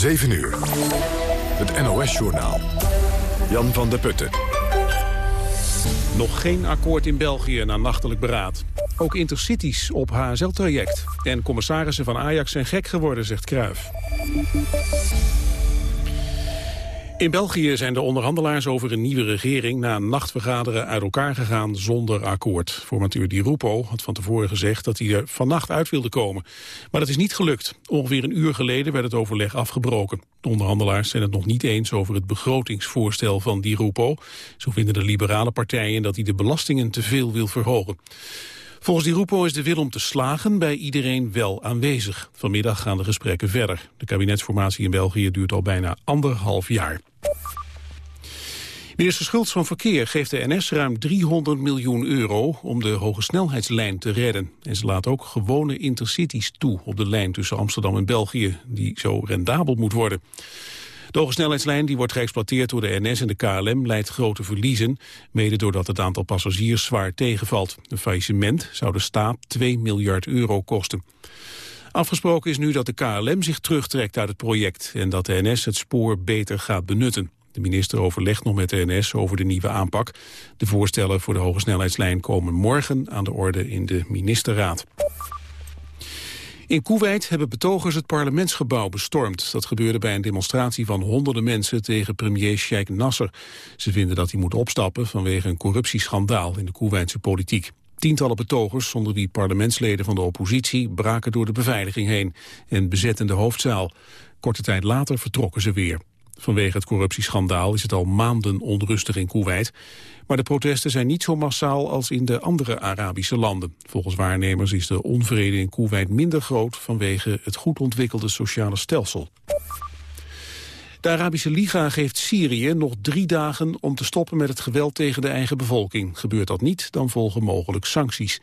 7 uur. Het NOS-journaal. Jan van der Putten. Nog geen akkoord in België na nachtelijk beraad. Ook intercities op HSL-traject. En commissarissen van Ajax zijn gek geworden, zegt Kruif. In België zijn de onderhandelaars over een nieuwe regering na een nachtvergaderen uit elkaar gegaan zonder akkoord. Formateur Di Rupo had van tevoren gezegd dat hij er vannacht uit wilde komen. Maar dat is niet gelukt. Ongeveer een uur geleden werd het overleg afgebroken. De onderhandelaars zijn het nog niet eens over het begrotingsvoorstel van Di Rupo. Zo vinden de liberale partijen dat hij de belastingen te veel wil verhogen. Volgens Di Rupo is de wil om te slagen bij iedereen wel aanwezig. Vanmiddag gaan de gesprekken verder. De kabinetsformatie in België duurt al bijna anderhalf jaar. Minister Schultz van Verkeer geeft de NS ruim 300 miljoen euro om de hogesnelheidslijn te redden. En ze laat ook gewone intercities toe op de lijn tussen Amsterdam en België, die zo rendabel moet worden. De hogesnelheidslijn die wordt geëxploiteerd door de NS en de KLM leidt grote verliezen, mede doordat het aantal passagiers zwaar tegenvalt. Een faillissement zou de staat 2 miljard euro kosten. Afgesproken is nu dat de KLM zich terugtrekt uit het project en dat de NS het spoor beter gaat benutten. De minister overlegt nog met de NS over de nieuwe aanpak. De voorstellen voor de hogesnelheidslijn komen morgen aan de orde in de ministerraad. In Kuwait hebben betogers het parlementsgebouw bestormd. Dat gebeurde bij een demonstratie van honderden mensen tegen premier Sheikh Nasser. Ze vinden dat hij moet opstappen vanwege een corruptieschandaal in de Kuwaitse politiek. Tientallen betogers, zonder wie parlementsleden van de oppositie, braken door de beveiliging heen en bezetten de hoofdzaal. Korte tijd later vertrokken ze weer. Vanwege het corruptieschandaal is het al maanden onrustig in Kuwait. Maar de protesten zijn niet zo massaal als in de andere Arabische landen. Volgens waarnemers is de onvrede in Kuwait minder groot vanwege het goed ontwikkelde sociale stelsel. De Arabische Liga geeft Syrië nog drie dagen om te stoppen met het geweld tegen de eigen bevolking. Gebeurt dat niet, dan volgen mogelijk sancties.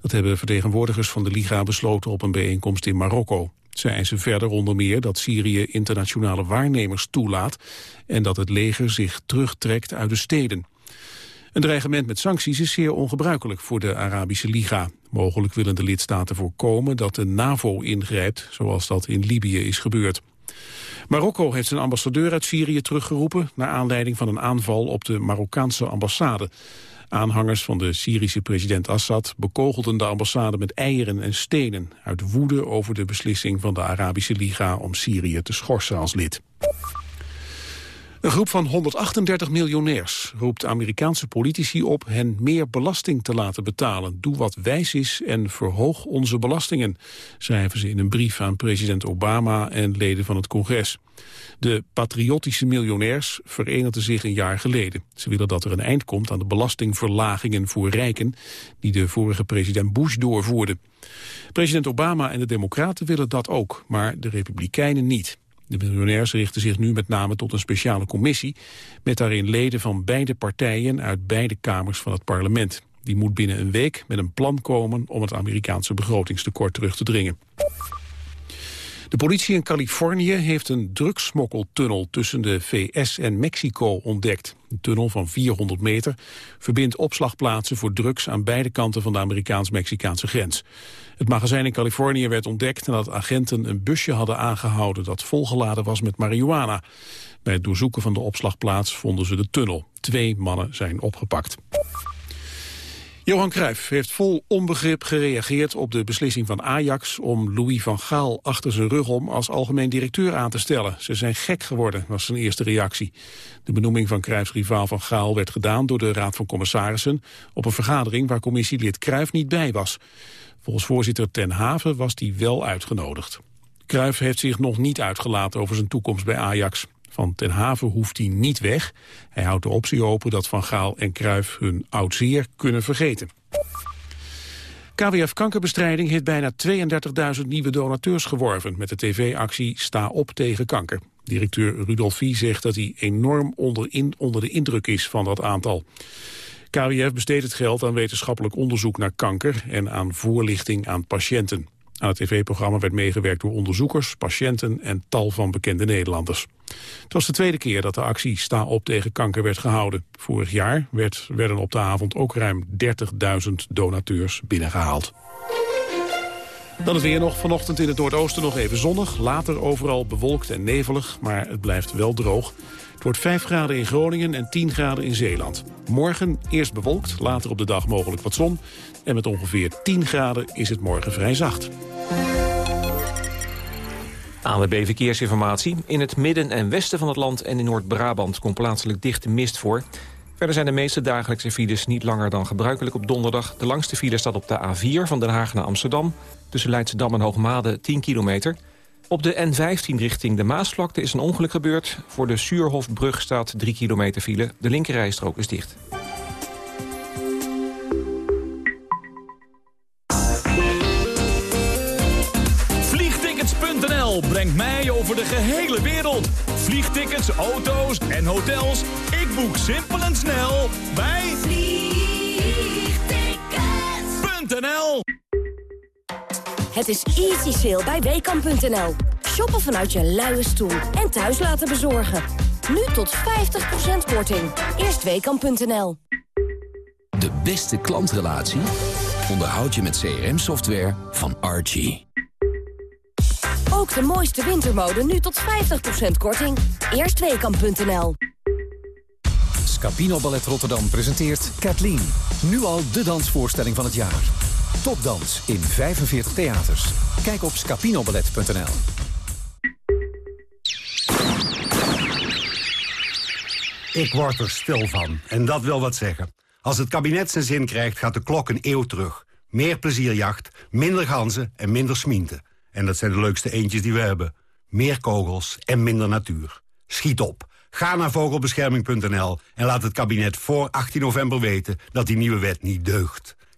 Dat hebben vertegenwoordigers van de Liga besloten op een bijeenkomst in Marokko. Ze eisen verder onder meer dat Syrië internationale waarnemers toelaat en dat het leger zich terugtrekt uit de steden. Een dreigement met sancties is zeer ongebruikelijk voor de Arabische Liga. Mogelijk willen de lidstaten voorkomen dat de NAVO ingrijpt, zoals dat in Libië is gebeurd. Marokko heeft zijn ambassadeur uit Syrië teruggeroepen... naar aanleiding van een aanval op de Marokkaanse ambassade. Aanhangers van de Syrische president Assad bekogelden de ambassade met eieren en stenen... uit woede over de beslissing van de Arabische Liga om Syrië te schorsen als lid. Een groep van 138 miljonairs roept Amerikaanse politici op hen meer belasting te laten betalen. Doe wat wijs is en verhoog onze belastingen, schrijven ze in een brief aan president Obama en leden van het congres. De patriotische miljonairs verenigden zich een jaar geleden. Ze willen dat er een eind komt aan de belastingverlagingen voor rijken die de vorige president Bush doorvoerde. President Obama en de democraten willen dat ook, maar de republikeinen niet. De miljonairs richten zich nu met name tot een speciale commissie... met daarin leden van beide partijen uit beide kamers van het parlement. Die moet binnen een week met een plan komen om het Amerikaanse begrotingstekort terug te dringen. De politie in Californië heeft een drugssmokkeltunnel tussen de VS en Mexico ontdekt. Een tunnel van 400 meter verbindt opslagplaatsen voor drugs aan beide kanten van de Amerikaans-Mexicaanse grens. Het magazijn in Californië werd ontdekt nadat agenten een busje hadden aangehouden dat volgeladen was met marihuana. Bij het doorzoeken van de opslagplaats vonden ze de tunnel. Twee mannen zijn opgepakt. Johan Cruijff heeft vol onbegrip gereageerd op de beslissing van Ajax om Louis van Gaal achter zijn rug om als algemeen directeur aan te stellen. Ze zijn gek geworden, was zijn eerste reactie. De benoeming van Cruijffs rivaal van Gaal werd gedaan door de Raad van Commissarissen op een vergadering waar commissielid Cruijff niet bij was. Volgens voorzitter Ten Haven was die wel uitgenodigd. Cruijff heeft zich nog niet uitgelaten over zijn toekomst bij Ajax. Van Ten Haven hoeft hij niet weg. Hij houdt de optie open dat Van Gaal en Cruijff hun oud zeer kunnen vergeten. KWF Kankerbestrijding heeft bijna 32.000 nieuwe donateurs geworven... met de tv-actie Sta op tegen kanker. Directeur Rudolf Vie zegt dat hij enorm onder, onder de indruk is van dat aantal. KWF besteedt het geld aan wetenschappelijk onderzoek naar kanker... en aan voorlichting aan patiënten. Aan het tv-programma werd meegewerkt door onderzoekers, patiënten en tal van bekende Nederlanders. Het was de tweede keer dat de actie Sta op tegen kanker werd gehouden. Vorig jaar werd, werden op de avond ook ruim 30.000 donateurs binnengehaald. Dan het weer nog. Vanochtend in het noordoosten nog even zonnig. Later overal bewolkt en nevelig, maar het blijft wel droog. Wordt 5 graden in Groningen en 10 graden in Zeeland. Morgen eerst bewolkt, later op de dag mogelijk wat zon. En met ongeveer 10 graden is het morgen vrij zacht. ANWB Verkeersinformatie. In het midden en westen van het land en in Noord-Brabant komt plaatselijk dichte mist voor. Verder zijn de meeste dagelijkse files niet langer dan gebruikelijk op donderdag. De langste file staat op de A4 van Den Haag naar Amsterdam. Tussen Leidschendam en Hoogmade 10 kilometer. Op de N15 richting de Maasvlakte is een ongeluk gebeurd. Voor de Suurhofbrug staat 3 kilometer file. De linkerrijstrook is dicht. Vliegtickets.nl brengt mij over de gehele wereld. Vliegtickets, auto's en hotels. Ik boek simpel en snel bij Vliegtickets.nl Het is easy sale bij Weekamp.nl. Shoppen vanuit je luie stoel en thuis laten bezorgen. Nu tot 50% korting. Eerst Weekamp.nl. De beste klantrelatie onderhoud je met CRM-software van Archie. Ook de mooiste wintermode nu tot 50% korting. Eerst Weekamp.nl. Scapino Ballet Rotterdam presenteert Kathleen. Nu al de dansvoorstelling van het jaar. Topdans in 45 theaters. Kijk op scapinoballet.nl. Ik word er stil van. En dat wil wat zeggen. Als het kabinet zijn zin krijgt, gaat de klok een eeuw terug. Meer plezierjacht, minder ganzen en minder smienten. En dat zijn de leukste eentjes die we hebben. Meer kogels en minder natuur. Schiet op. Ga naar vogelbescherming.nl en laat het kabinet voor 18 november weten dat die nieuwe wet niet deugt.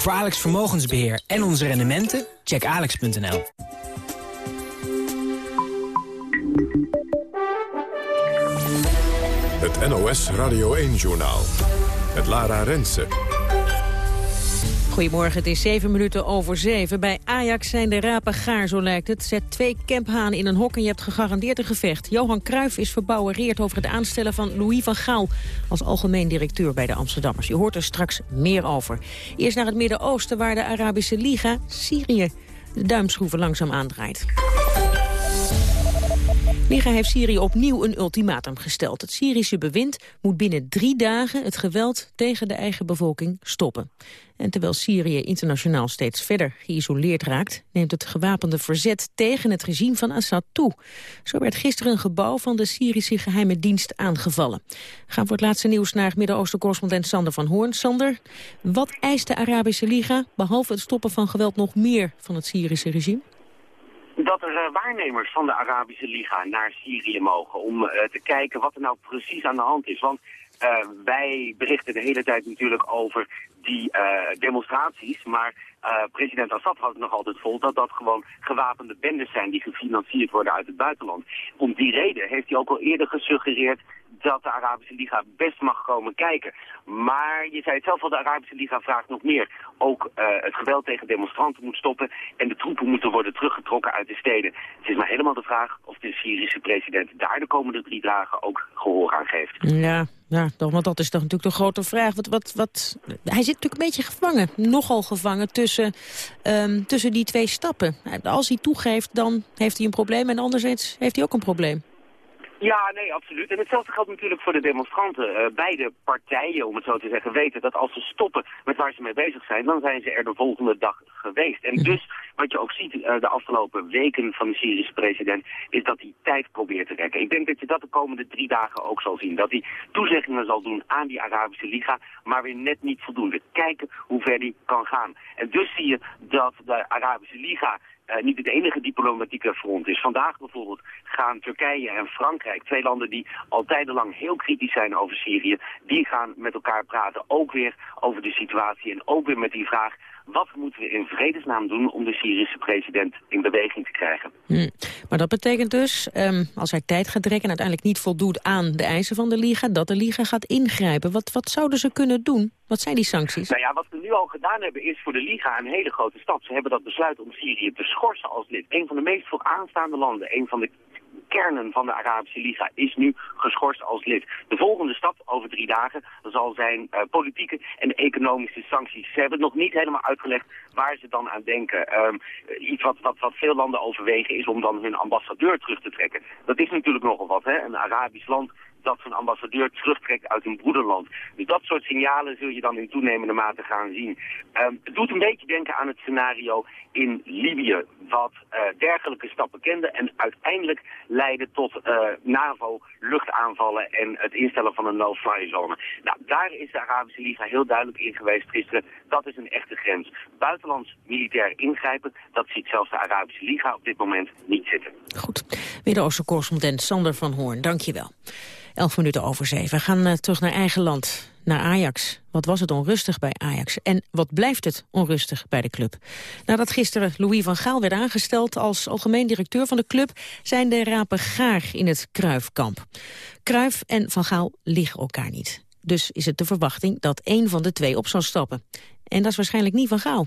Voor Alex Vermogensbeheer en onze rendementen, check alex.nl. Het NOS Radio 1-journaal. Het Lara Rensen. Goedemorgen, het is zeven minuten over zeven. Bij Ajax zijn de rapen gaar, zo lijkt het. Zet twee kemphanen in een hok en je hebt gegarandeerd een gevecht. Johan Cruijff is verbouwereerd over het aanstellen van Louis van Gaal... als algemeen directeur bij de Amsterdammers. Je hoort er straks meer over. Eerst naar het Midden-Oosten, waar de Arabische Liga Syrië de duimschroeven langzaam aandraait. Liga heeft Syrië opnieuw een ultimatum gesteld. Het Syrische bewind moet binnen drie dagen het geweld tegen de eigen bevolking stoppen. En terwijl Syrië internationaal steeds verder geïsoleerd raakt... neemt het gewapende verzet tegen het regime van Assad toe. Zo werd gisteren een gebouw van de Syrische geheime dienst aangevallen. Gaan voor het laatste nieuws naar Midden-Oosten-correspondent Sander van Hoorn. Sander, wat eist de Arabische Liga, behalve het stoppen van geweld... nog meer van het Syrische regime? Dat er uh, waarnemers van de Arabische Liga naar Syrië mogen om uh, te kijken wat er nou precies aan de hand is. Want uh, wij berichten de hele tijd natuurlijk over die demonstraties, maar president Assad houdt nog altijd vol dat dat gewoon gewapende bendes zijn die gefinancierd worden uit het buitenland. Om die reden heeft hij ook al eerder gesuggereerd dat de Arabische Liga best mag komen kijken. Maar je zei het zelf al, de Arabische Liga vraagt nog meer. Ook uh, het geweld tegen demonstranten moet stoppen en de troepen moeten worden teruggetrokken uit de steden. Het is maar helemaal de vraag of de Syrische president daar de komende drie dagen ook gehoor aan geeft. Ja, ja want dat is toch natuurlijk de grote vraag. Wat, wat, wat... Hij zit natuurlijk een beetje gevangen, nogal gevangen tussen, um, tussen die twee stappen. Als hij toegeeft, dan heeft hij een probleem en anderzijds heeft hij ook een probleem. Ja, nee, absoluut. En hetzelfde geldt natuurlijk voor de demonstranten. Uh, beide partijen, om het zo te zeggen, weten dat als ze stoppen met waar ze mee bezig zijn, dan zijn ze er de volgende dag geweest. En dus, wat je ook ziet uh, de afgelopen weken van de Syrische president, is dat hij tijd probeert te rekken. Ik denk dat je dat de komende drie dagen ook zal zien. Dat hij toezeggingen zal doen aan die Arabische Liga, maar weer net niet voldoende. Kijken hoe ver die kan gaan. En dus zie je dat de Arabische Liga uh, niet het enige diplomatieke front is. Vandaag bijvoorbeeld gaan Turkije en Frankrijk, twee landen die al tijdenlang heel kritisch zijn over Syrië, die gaan met elkaar praten, ook weer over de situatie en ook weer met die vraag wat moeten we in vredesnaam doen om de Syrische president in beweging te krijgen. Hm. Maar dat betekent dus, um, als hij tijd gaat trekken en uiteindelijk niet voldoet aan de eisen van de Liga, dat de Liga gaat ingrijpen. Wat, wat zouden ze kunnen doen? Wat zijn die sancties? Nou ja, wat we nu al gedaan hebben is voor de Liga een hele grote stap. Ze hebben dat besluit om Syrië te schorsen als lid. Een van de meest vooraanstaande landen, een van de kernen van de Arabische Liga is nu geschorst als lid. De volgende stap over drie dagen zal zijn uh, politieke en economische sancties. Ze hebben nog niet helemaal uitgelegd waar ze dan aan denken. Um, iets wat, wat, wat veel landen overwegen is om dan hun ambassadeur terug te trekken. Dat is natuurlijk nogal wat, hè? een Arabisch land dat zijn ambassadeur terugtrekt uit hun broederland. Dus dat soort signalen zul je dan in toenemende mate gaan zien. Um, het doet een beetje denken aan het scenario in Libië, wat uh, dergelijke stappen kende en uiteindelijk leidde tot uh, NAVO-luchtaanvallen en het instellen van een no-fly zone. Nou, daar is de Arabische Liga heel duidelijk in geweest gisteren. Dat is een echte grens. Buitenlands militair ingrijpen, dat ziet zelfs de Arabische Liga op dit moment niet zitten. Goed. Midden-Oosten correspondent Sander van Hoorn, dankjewel. Elf minuten over zeven. We gaan uh, terug naar eigen land, naar Ajax. Wat was het onrustig bij Ajax? En wat blijft het onrustig bij de club? Nadat gisteren Louis van Gaal werd aangesteld als algemeen directeur van de club... zijn de rapen gaar in het Kruifkamp. Kruif en Van Gaal liggen elkaar niet. Dus is het de verwachting dat één van de twee op zal stappen. En dat is waarschijnlijk niet Van Gaal.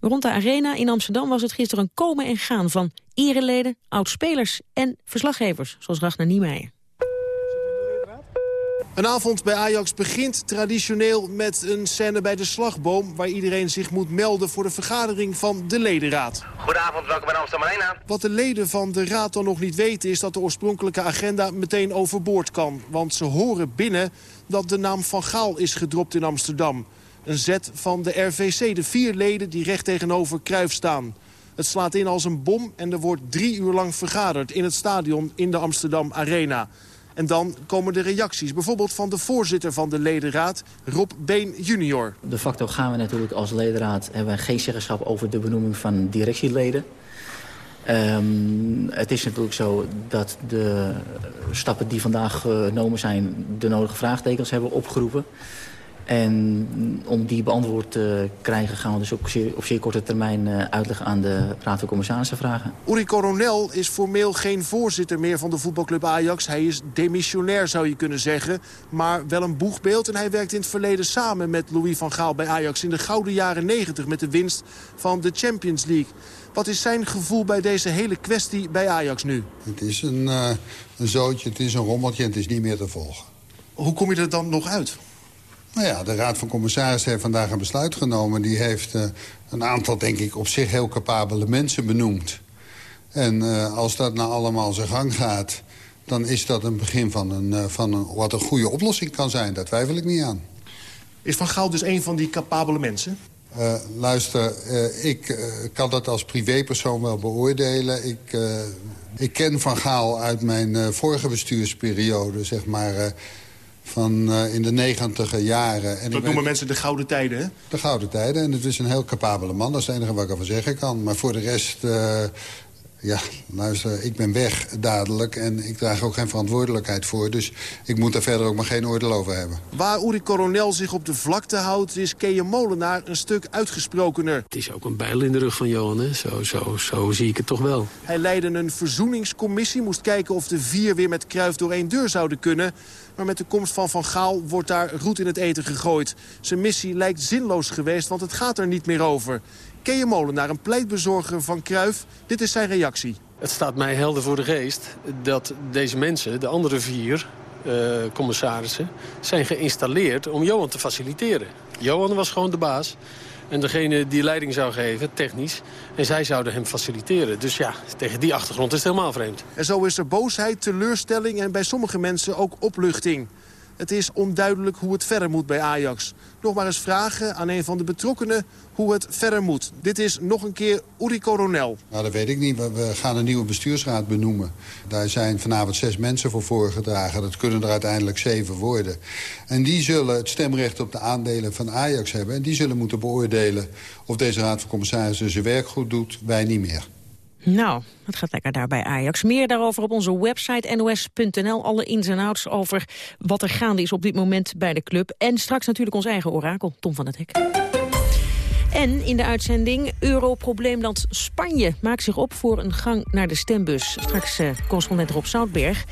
Rond de arena in Amsterdam was het gisteren een komen en gaan van ereleden, oud-spelers en verslaggevers, zoals Ragnar Niemeyer. Een avond bij Ajax begint traditioneel met een scène bij de slagboom... waar iedereen zich moet melden voor de vergadering van de ledenraad. Goedenavond, welkom bij Amsterdam Arena. Wat de leden van de raad dan nog niet weten... is dat de oorspronkelijke agenda meteen overboord kan. Want ze horen binnen dat de naam Van Gaal is gedropt in Amsterdam. Een zet van de RVC, de vier leden die recht tegenover Kruif staan. Het slaat in als een bom en er wordt drie uur lang vergaderd... in het stadion in de Amsterdam Arena... En dan komen de reacties, bijvoorbeeld van de voorzitter van de ledenraad, Rob Been junior. De facto gaan we natuurlijk als ledenraad hebben geen zeggenschap over de benoeming van directieleden. Um, het is natuurlijk zo dat de stappen die vandaag genomen zijn... de nodige vraagtekens hebben opgeroepen. En om die beantwoord te krijgen gaan we dus op zeer, op zeer korte termijn uh, uitleg aan de Raad van Commissarissen vragen. Uri Coronel is formeel geen voorzitter meer van de voetbalclub Ajax. Hij is demissionair zou je kunnen zeggen, maar wel een boegbeeld. En hij werkt in het verleden samen met Louis van Gaal bij Ajax in de gouden jaren 90 met de winst van de Champions League. Wat is zijn gevoel bij deze hele kwestie bij Ajax nu? Het is een, uh, een zootje, het is een rommeltje en het is niet meer te volgen. Hoe kom je er dan nog uit? Nou ja, de Raad van Commissarissen heeft vandaag een besluit genomen. Die heeft uh, een aantal, denk ik, op zich heel capabele mensen benoemd. En uh, als dat nou allemaal zijn gang gaat... dan is dat een begin van, een, uh, van een, wat een goede oplossing kan zijn. Daar twijfel ik niet aan. Is Van Gaal dus een van die capabele mensen? Uh, luister, uh, ik uh, kan dat als privépersoon wel beoordelen. Ik, ik ken Van Gaal uit mijn vorige bestuursperiode, zeg maar van uh, in de negentiger jaren. En dat noemen weet... mensen de gouden tijden, hè? De gouden tijden. En het is een heel capabele man. Dat is het enige wat ik ervan zeggen kan. Maar voor de rest... Uh, ja, luister, ik ben weg dadelijk en ik draag ook geen verantwoordelijkheid voor. Dus ik moet daar verder ook maar geen oordeel over hebben. Waar Uri Coronel zich op de vlakte houdt, is Kees Molenaar een stuk uitgesprokener. Het is ook een bijl in de rug van Johan, hè? Zo, zo, zo zie ik het toch wel. Hij leidde een verzoeningscommissie, moest kijken of de vier weer met Kruif door één deur zouden kunnen. Maar met de komst van Van Gaal wordt daar roet in het eten gegooid. Zijn missie lijkt zinloos geweest, want het gaat er niet meer over. Kees Molenaar, een pleitbezorger van Kruif. Dit is zijn reactie. Het staat mij helder voor de geest dat deze mensen, de andere vier uh, commissarissen... zijn geïnstalleerd om Johan te faciliteren. Johan was gewoon de baas. En degene die leiding zou geven, technisch. En zij zouden hem faciliteren. Dus ja, tegen die achtergrond is het helemaal vreemd. En zo is er boosheid, teleurstelling en bij sommige mensen ook opluchting. Het is onduidelijk hoe het verder moet bij Ajax. Nog maar eens vragen aan een van de betrokkenen hoe het verder moet. Dit is nog een keer Uri Coronel. Nou, dat weet ik niet. We gaan een nieuwe bestuursraad benoemen. Daar zijn vanavond zes mensen voor voorgedragen. Dat kunnen er uiteindelijk zeven worden. En die zullen het stemrecht op de aandelen van Ajax hebben. En die zullen moeten beoordelen of deze raad van commissarissen zijn werk goed doet. Wij niet meer. Nou, het gaat lekker daar bij Ajax. Meer daarover op onze website nos.nl. Alle ins en outs over wat er gaande is op dit moment bij de club. En straks natuurlijk ons eigen orakel, Tom van het Hek. En in de uitzending Europrobleemland Spanje maakt zich op voor een gang naar de stembus. Straks uh, correspondent Rob Zoutberg.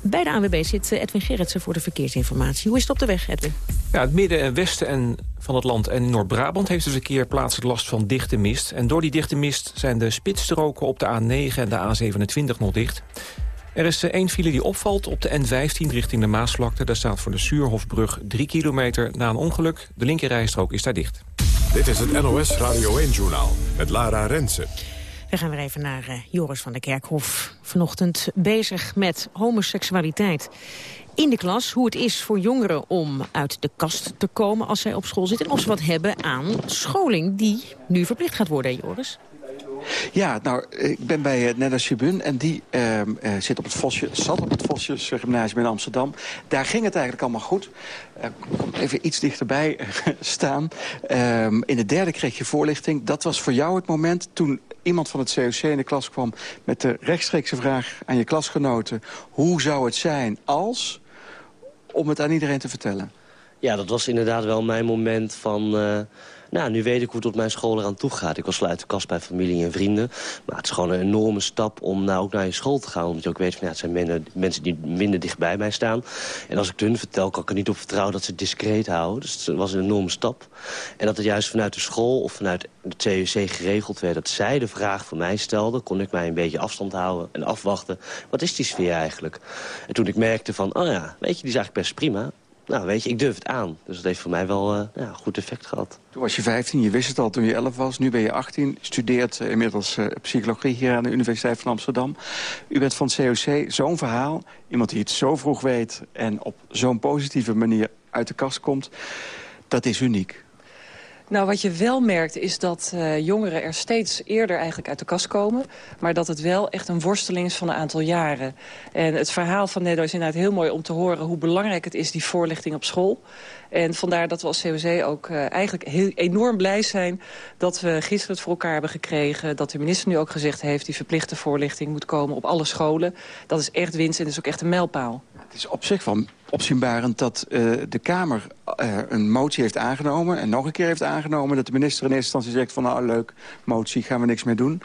Bij de ANWB zit uh, Edwin Gerritsen voor de verkeersinformatie. Hoe is het op de weg, Edwin? Ja, het midden en westen en van het land en Noord-Brabant heeft het verkeer plaatselijk last van dichte mist. En door die dichte mist zijn de spitsstroken op de A9 en de A27 nog dicht. Er is één file die opvalt op de N15 richting de Maasvlakte. Daar staat voor de Suurhofbrug 3 kilometer na een ongeluk. De linkerrijstrook is daar dicht. Dit is het NOS Radio 1-journaal met Lara Rensen. We gaan weer even naar uh, Joris van der Kerkhof. Vanochtend bezig met homoseksualiteit in de klas. Hoe het is voor jongeren om uit de kast te komen als zij op school zitten. En of ze wat hebben aan scholing die nu verplicht gaat worden, Joris. Ja, nou, ik ben bij uh, Sibun en die uh, uh, zit op het Vosje, zat op het Vosjes Gymnasium in Amsterdam. Daar ging het eigenlijk allemaal goed. Kom even iets dichterbij staan. Ehm, in de derde kreeg je voorlichting. Dat was voor jou het moment toen iemand van het COC in de klas kwam... met de rechtstreekse vraag aan je klasgenoten... hoe zou het zijn als... om het aan iedereen te vertellen? Ja, dat was inderdaad wel mijn moment van... nou, nu weet ik hoe het op mijn school eraan toe gaat. Ik was wel uit de kast bij familie en vrienden. Maar het is gewoon een enorme stap om nou ook naar je school te gaan. Omdat je ook weet van ja, het zijn mensen die minder dicht bij mij staan. En als ik het hun vertel, kan ik er niet op vertrouwen dat ze het discreet houden. Dus het was een enorme stap. En dat het juist vanuit de school of vanuit de CUC geregeld werd... dat zij de vraag voor mij stelden, kon ik mij een beetje afstand houden en afwachten. Wat is die sfeer eigenlijk? En toen ik merkte van, oh ja, weet je, die is eigenlijk best prima nou, weet je, ik durf het aan. Dus dat heeft voor mij wel uh, goed effect gehad. Toen was je 15, je wist het al toen je 11 was. Nu ben je 18, studeert uh, inmiddels uh, psychologie hier aan de Universiteit van Amsterdam. U bent van het COC, zo'n verhaal. Iemand die het zo vroeg weet en op zo'n positieve manier uit de kast komt. Dat is uniek. Nou, wat je wel merkt is dat uh, jongeren er steeds eerder eigenlijk uit de kast komen. Maar dat het wel echt een worsteling is van een aantal jaren. En het verhaal van Nedo is inderdaad heel mooi om te horen... hoe belangrijk het is, die voorlichting op school. En vandaar dat we als COC ook uh, eigenlijk heel enorm blij zijn... dat we gisteren het voor elkaar hebben gekregen. Dat de minister nu ook gezegd heeft... die verplichte voorlichting moet komen op alle scholen. Dat is echt winst en dat is ook echt een mijlpaal. Het is op zich van opzienbarend dat uh, de Kamer uh, een motie heeft aangenomen... en nog een keer heeft aangenomen dat de minister in eerste instantie zegt... van nou leuk, motie, gaan we niks meer doen.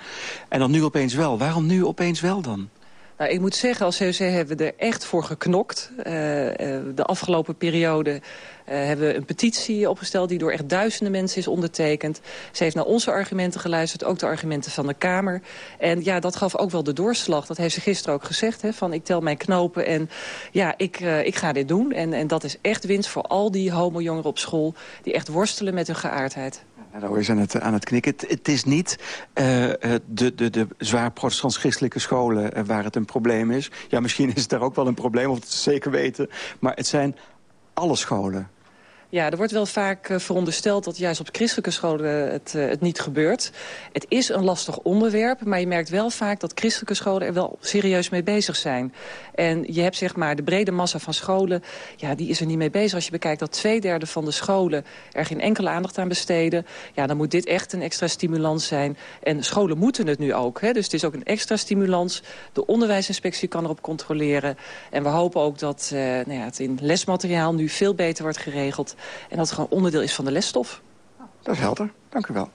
En dan nu opeens wel. Waarom nu opeens wel dan? Nou, ik moet zeggen, als COC hebben we er echt voor geknokt. Uh, de afgelopen periode uh, hebben we een petitie opgesteld... die door echt duizenden mensen is ondertekend. Ze heeft naar onze argumenten geluisterd, ook de argumenten van de Kamer. En ja, dat gaf ook wel de doorslag. Dat heeft ze gisteren ook gezegd, hè, van ik tel mijn knopen en ja, ik, ik ga dit doen. En, en dat is echt winst voor al die homo-jongeren op school... die echt worstelen met hun geaardheid. Het, aan het knikken. Het, is niet uh, de, de, de zwaar protestants-christelijke scholen uh, waar het een probleem is. Ja, misschien is het daar ook wel een probleem, of het zeker weten. Maar het zijn alle scholen. Ja, er wordt wel vaak uh, verondersteld dat juist op christelijke scholen het, uh, het niet gebeurt. Het is een lastig onderwerp, maar je merkt wel vaak dat christelijke scholen er wel serieus mee bezig zijn. En je hebt zeg maar de brede massa van scholen, ja, die is er niet mee bezig. Als je bekijkt dat twee derde van de scholen er geen enkele aandacht aan besteden, ja, dan moet dit echt een extra stimulans zijn. En scholen moeten het nu ook, hè? dus het is ook een extra stimulans. De onderwijsinspectie kan erop controleren. En we hopen ook dat uh, nou ja, het in lesmateriaal nu veel beter wordt geregeld. En dat het gewoon onderdeel is van de lesstof. Dat is helder. Dank u wel.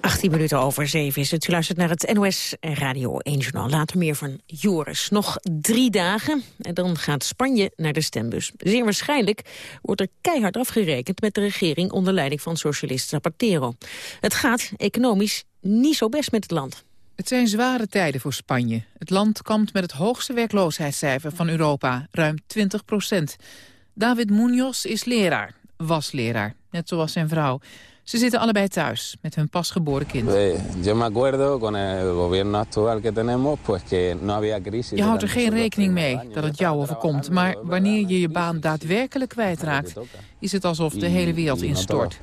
18 minuten over 7 is het. U luistert naar het NOS Radio 1 Journaal. Later meer van Joris. Nog drie dagen en dan gaat Spanje naar de stembus. Zeer waarschijnlijk wordt er keihard afgerekend met de regering onder leiding van socialist Zapatero. Het gaat economisch niet zo best met het land. Het zijn zware tijden voor Spanje. Het land kampt met het hoogste werkloosheidscijfer van Europa, ruim 20 procent. David Munoz is leraar, was leraar, net zoals zijn vrouw. Ze zitten allebei thuis met hun pasgeboren kind. Je houdt er geen rekening mee dat het jou overkomt, maar wanneer je je baan daadwerkelijk kwijtraakt, is het alsof de hele wereld instort.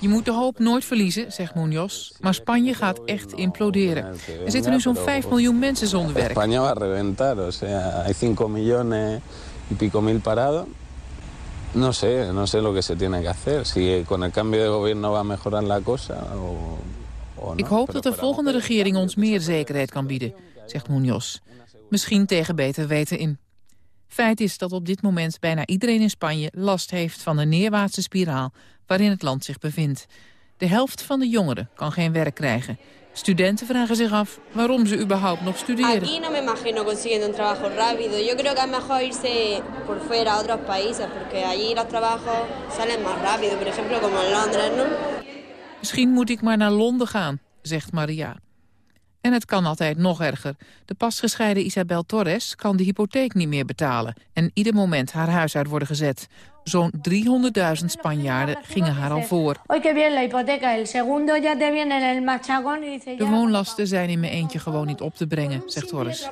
Je moet de hoop nooit verliezen, zegt Munoz, maar Spanje gaat echt imploderen. Er zitten nu zo'n 5 miljoen mensen zonder werk. Spanje va a reventar, o sea, hay 5 millones y pico mil parados. No sé, no sé lo que se tiene que hacer. Si con el cambio de gobierno va a mejorar la cosa o, o no. Ik hoop dat de volgende regering ons meer zekerheid kan bieden, zegt Munoz. Misschien tegen beter weten in. Feit is dat op dit moment bijna iedereen in Spanje last heeft van de neerwaartse spiraal waarin het land zich bevindt. De helft van de jongeren kan geen werk krijgen. Studenten vragen zich af waarom ze überhaupt nog studeren. Aquí no me imagino consiguiendo un trabajo rápido. Yo creo que es mejor irse por fuera a otros países, porque allí los trabajos salen más rápido, por ejemplo como en Londres, ¿no? Misschien moet ik maar naar Londen gaan, zegt Maria. En het kan altijd nog erger. De pas gescheiden Isabel Torres kan de hypotheek niet meer betalen... en ieder moment haar huis uit worden gezet. Zo'n 300.000 Spanjaarden gingen haar al voor. De woonlasten zijn in mijn eentje gewoon niet op te brengen, zegt Torres.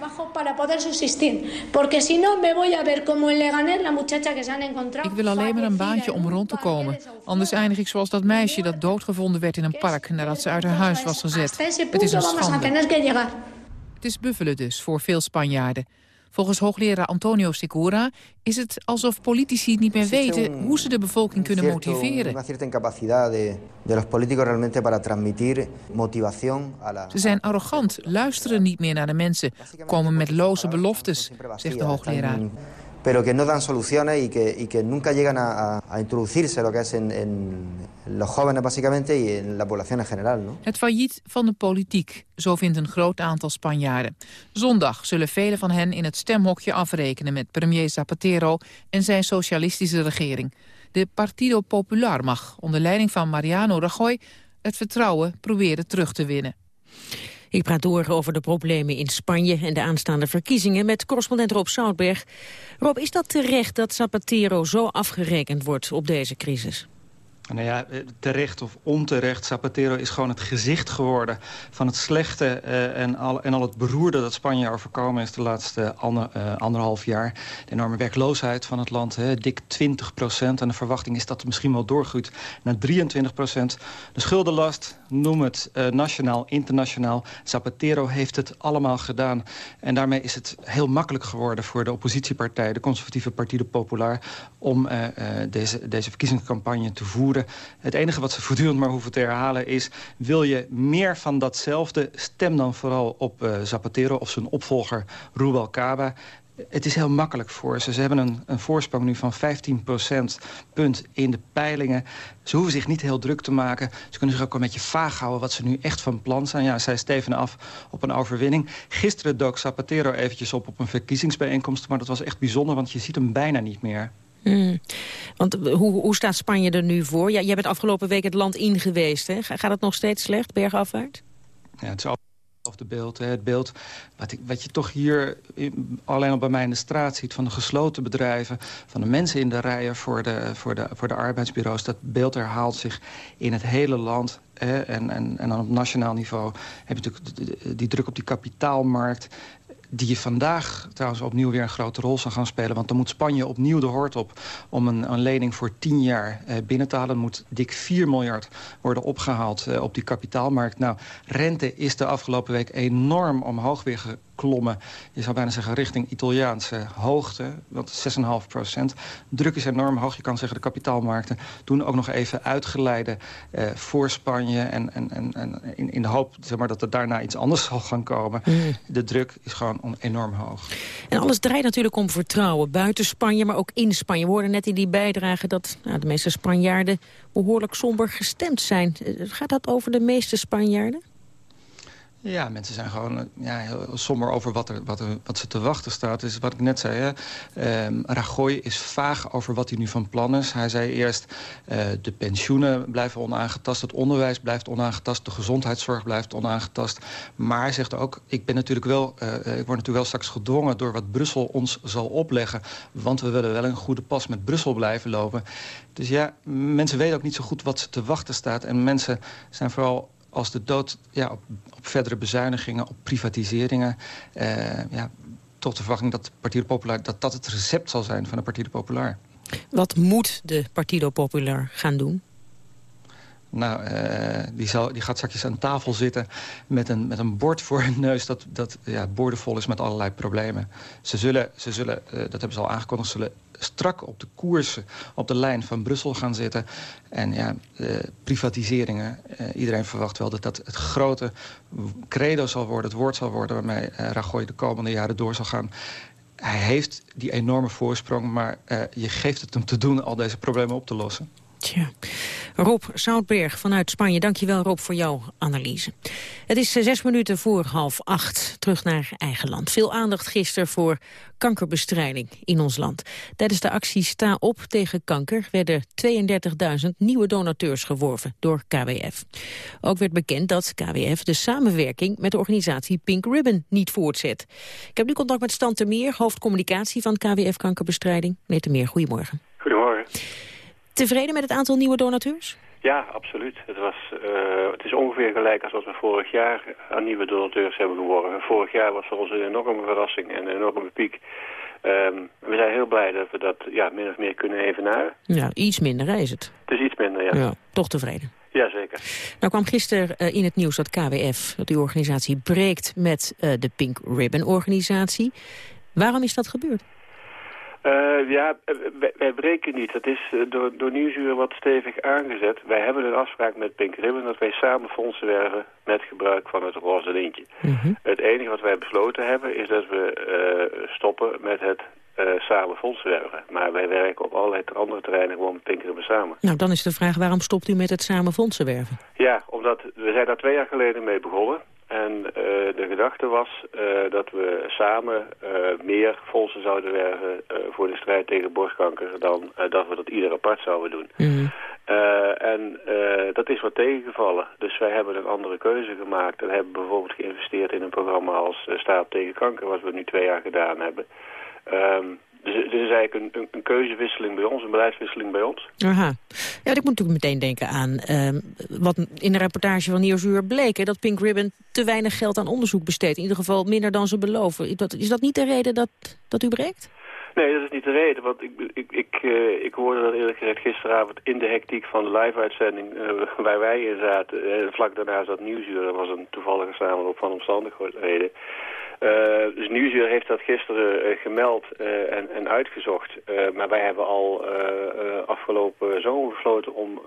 Ik wil alleen maar een baantje om rond te komen. Anders eindig ik zoals dat meisje dat doodgevonden werd in een park... nadat ze uit haar huis was gezet. Het is een schande. Het is buffelen dus voor veel Spanjaarden. Volgens hoogleraar Antonio Secura is het alsof politici niet meer weten hoe ze de bevolking kunnen motiveren. Ze zijn arrogant, luisteren niet meer naar de mensen, komen met loze beloftes, zegt de hoogleraar pero que no dan soluciones y que, y que nunca llegan a, a introducirse lo que es en, en, los jóvenes básicamente y en la población en general. ¿no? Het failliet van de politiek, zo vindt een groot aantal Spanjaarden. Zondag zullen velen van hen in het stemhokje afrekenen met premier Zapatero en zijn socialistische regering. De Partido Popular mag, onder leiding van Mariano Rajoy, het vertrouwen proberen terug te winnen. Ik praat door over de problemen in Spanje en de aanstaande verkiezingen met correspondent Rob Soutberg. Rob, is dat terecht dat Zapatero zo afgerekend wordt op deze crisis? Nou ja, eh, terecht of onterecht, Zapatero is gewoon het gezicht geworden... van het slechte uh, en, al, en al het beroerde dat Spanje overkomen is de laatste uh, anderhalf jaar. De enorme werkloosheid van het land, hè, dik 20 procent. En de verwachting is dat het misschien wel doorgroeit naar 23 procent. De schuldenlast, noem het uh, nationaal, internationaal. Zapatero heeft het allemaal gedaan. En daarmee is het heel makkelijk geworden voor de oppositiepartij... de conservatieve Partido Popular... om deze, deze verkiezingscampagne te voeren het enige wat ze voortdurend maar hoeven te herhalen is... wil je meer van datzelfde, stem dan vooral op Zapatero... of zijn opvolger Rubalcaba het is heel makkelijk voor ze. Ze hebben een, een voorsprong nu van 15% punt in de peilingen. Ze hoeven zich niet heel druk te maken. Ze kunnen zich ook een beetje vaag houden wat ze nu echt van plan zijn. Ja, zij steven af op een overwinning. Gisteren dook Zapatero eventjes op op een verkiezingsbijeenkomst... maar dat was echt bijzonder, want je ziet hem bijna niet meer. Hmm. Want hoe, hoe staat Spanje er nu voor? Ja, jij bent afgelopen week het land in geweest. Hè? Gaat het nog steeds slecht, bergafwaarts? Ja, het is hetzelfde beeld. Hè. Het beeld wat, ik, wat je toch hier alleen al bij mij in de straat ziet... van de gesloten bedrijven, van de mensen in de rijen voor de, voor de, voor de arbeidsbureaus. Dat beeld herhaalt zich in het hele land. Hè. En, en, en dan op nationaal niveau heb je natuurlijk die druk op die kapitaalmarkt die je vandaag trouwens opnieuw weer een grote rol zal gaan spelen. Want dan moet Spanje opnieuw de hoort op om een, een lening voor 10 jaar eh, binnen te halen. Dan moet dik 4 miljard worden opgehaald eh, op die kapitaalmarkt. Nou, rente is de afgelopen week enorm omhoog weer klommen. Je zou bijna zeggen richting Italiaanse hoogte. Dat 6,5 procent. Druk is enorm hoog. Je kan zeggen de kapitaalmarkten doen ook nog even uitgeleide eh, voor Spanje. En, en, en, en in, in de hoop zeg maar, dat er daarna iets anders zal gaan komen. Mm. De druk is gewoon enorm hoog. En alles draait natuurlijk om vertrouwen. Buiten Spanje, maar ook in Spanje. We hoorden net in die bijdrage dat nou, de meeste Spanjaarden behoorlijk somber gestemd zijn. Gaat dat over de meeste Spanjaarden? Ja, mensen zijn gewoon eh, ja, heel somber over wat, er, wat, er, wat ze te wachten staat. Dus wat ik net zei, hè, um, Rajoy is vaag over wat hij nu van plan is. Hij zei eerst, uh, de pensioenen blijven onaangetast... het onderwijs blijft onaangetast, de gezondheidszorg blijft onaangetast. Maar hij zegt ook, ik, ben natuurlijk wel, uh, ik word natuurlijk wel straks gedwongen... door wat Brussel ons zal opleggen. Want we willen wel een goede pas met Brussel blijven lopen. Dus ja, mensen weten ook niet zo goed wat ze te wachten staat. En mensen zijn vooral als de dood ja, op, op verdere bezuinigingen, op privatiseringen... Uh, ja, toch de verwachting dat Partido Popular dat dat het recept zal zijn van de Partido Popular. Wat moet de Partido Popular gaan doen? Nou, uh, die, zal, die gaat straks aan tafel zitten met een, met een bord voor hun neus... dat, dat ja, boordevol is met allerlei problemen. Ze zullen, ze zullen uh, dat hebben ze al aangekondigd... zullen strak op de koersen, op de lijn van Brussel gaan zitten. En ja, privatiseringen. iedereen verwacht wel dat dat het grote credo zal worden... het woord zal worden waarmee Rajoy de komende jaren door zal gaan hij heeft die enorme voorsprong, maar je geeft het hem te doen al deze problemen op te lossen. Tja. Rob Zoutberg vanuit Spanje, dankjewel Rob voor jouw analyse. Het is zes minuten voor half acht, terug naar eigen land. Veel aandacht gisteren voor kankerbestrijding in ons land. Tijdens de actie Sta op tegen kanker werden 32.000 nieuwe donateurs geworven door KWF. Ook werd bekend dat KWF de samenwerking met de organisatie Pink Ribbon niet voortzet. Ik heb nu contact met Stan Termeer, hoofdcommunicatie van KWF Kankerbestrijding. Meneer Termeer, goedemorgen. Goedemorgen. Tevreden met het aantal nieuwe donateurs? Ja, absoluut. Het, was, uh, het is ongeveer gelijk als wat we vorig jaar aan nieuwe donateurs hebben geworven. Vorig jaar was voor ons een enorme verrassing en een enorme piek. Um, we zijn heel blij dat we dat ja, min of meer kunnen evenaren. Ja, iets minder is het. Het is iets minder, ja. ja toch tevreden? Jazeker. Nou kwam gisteren uh, in het nieuws dat KWF, dat die organisatie, breekt met uh, de Pink Ribbon organisatie. Waarom is dat gebeurd? Uh, ja, wij, wij, breken niet. Dat is uh, door, door Nieuwsuur wat stevig aangezet. Wij hebben een afspraak met Pink Ribbon dat wij samen fondsen werven met gebruik van het roze lintje. Mm -hmm. Het enige wat wij besloten hebben is dat we uh, stoppen met het samen fondsen werven. Maar wij werken op allerlei andere terreinen gewoon met Pink Ribbon samen. Nou, dan is de vraag waarom stopt u met het samen fondsen werven? Ja, omdat we zijn daar twee jaar geleden mee begonnen. En uh, de gedachte was uh, dat we samen uh, meer fondsen zouden werven voor de strijd tegen borstkanker dan dat we dat ieder apart zouden doen. Mm. en dat is wat tegengevallen. Dus wij hebben een andere keuze gemaakt en hebben bijvoorbeeld geïnvesteerd in een programma als Staat tegen kanker, wat we nu twee jaar gedaan hebben. Um, dus het is eigenlijk een, een, een, keuzewisseling bij ons, een beleidswisseling bij ons. Aha. Ja, ik moet natuurlijk meteen denken aan uh, wat in de reportage van Nieuwsuur bleek... Hè, dat Pink Ribbon te weinig geld aan onderzoek besteedt. In ieder geval minder dan ze beloven. Is dat, is dat niet de reden dat, dat u breekt? Nee, dat is niet de reden. Want ik, ik, ik, uh, ik hoorde dat eerlijk gezegd gisteravond in de hectiek van de live-uitzending uh, waar wij in zaten. Uh, vlak daarna zat Nieuwsuur. Dat was een toevallige samenloop van omstandigheden. Uh, dus Nieuwsuur heeft dat gisteren uh, gemeld uh, en, en, uitgezocht. maar wij hebben al afgelopen zomer besloten om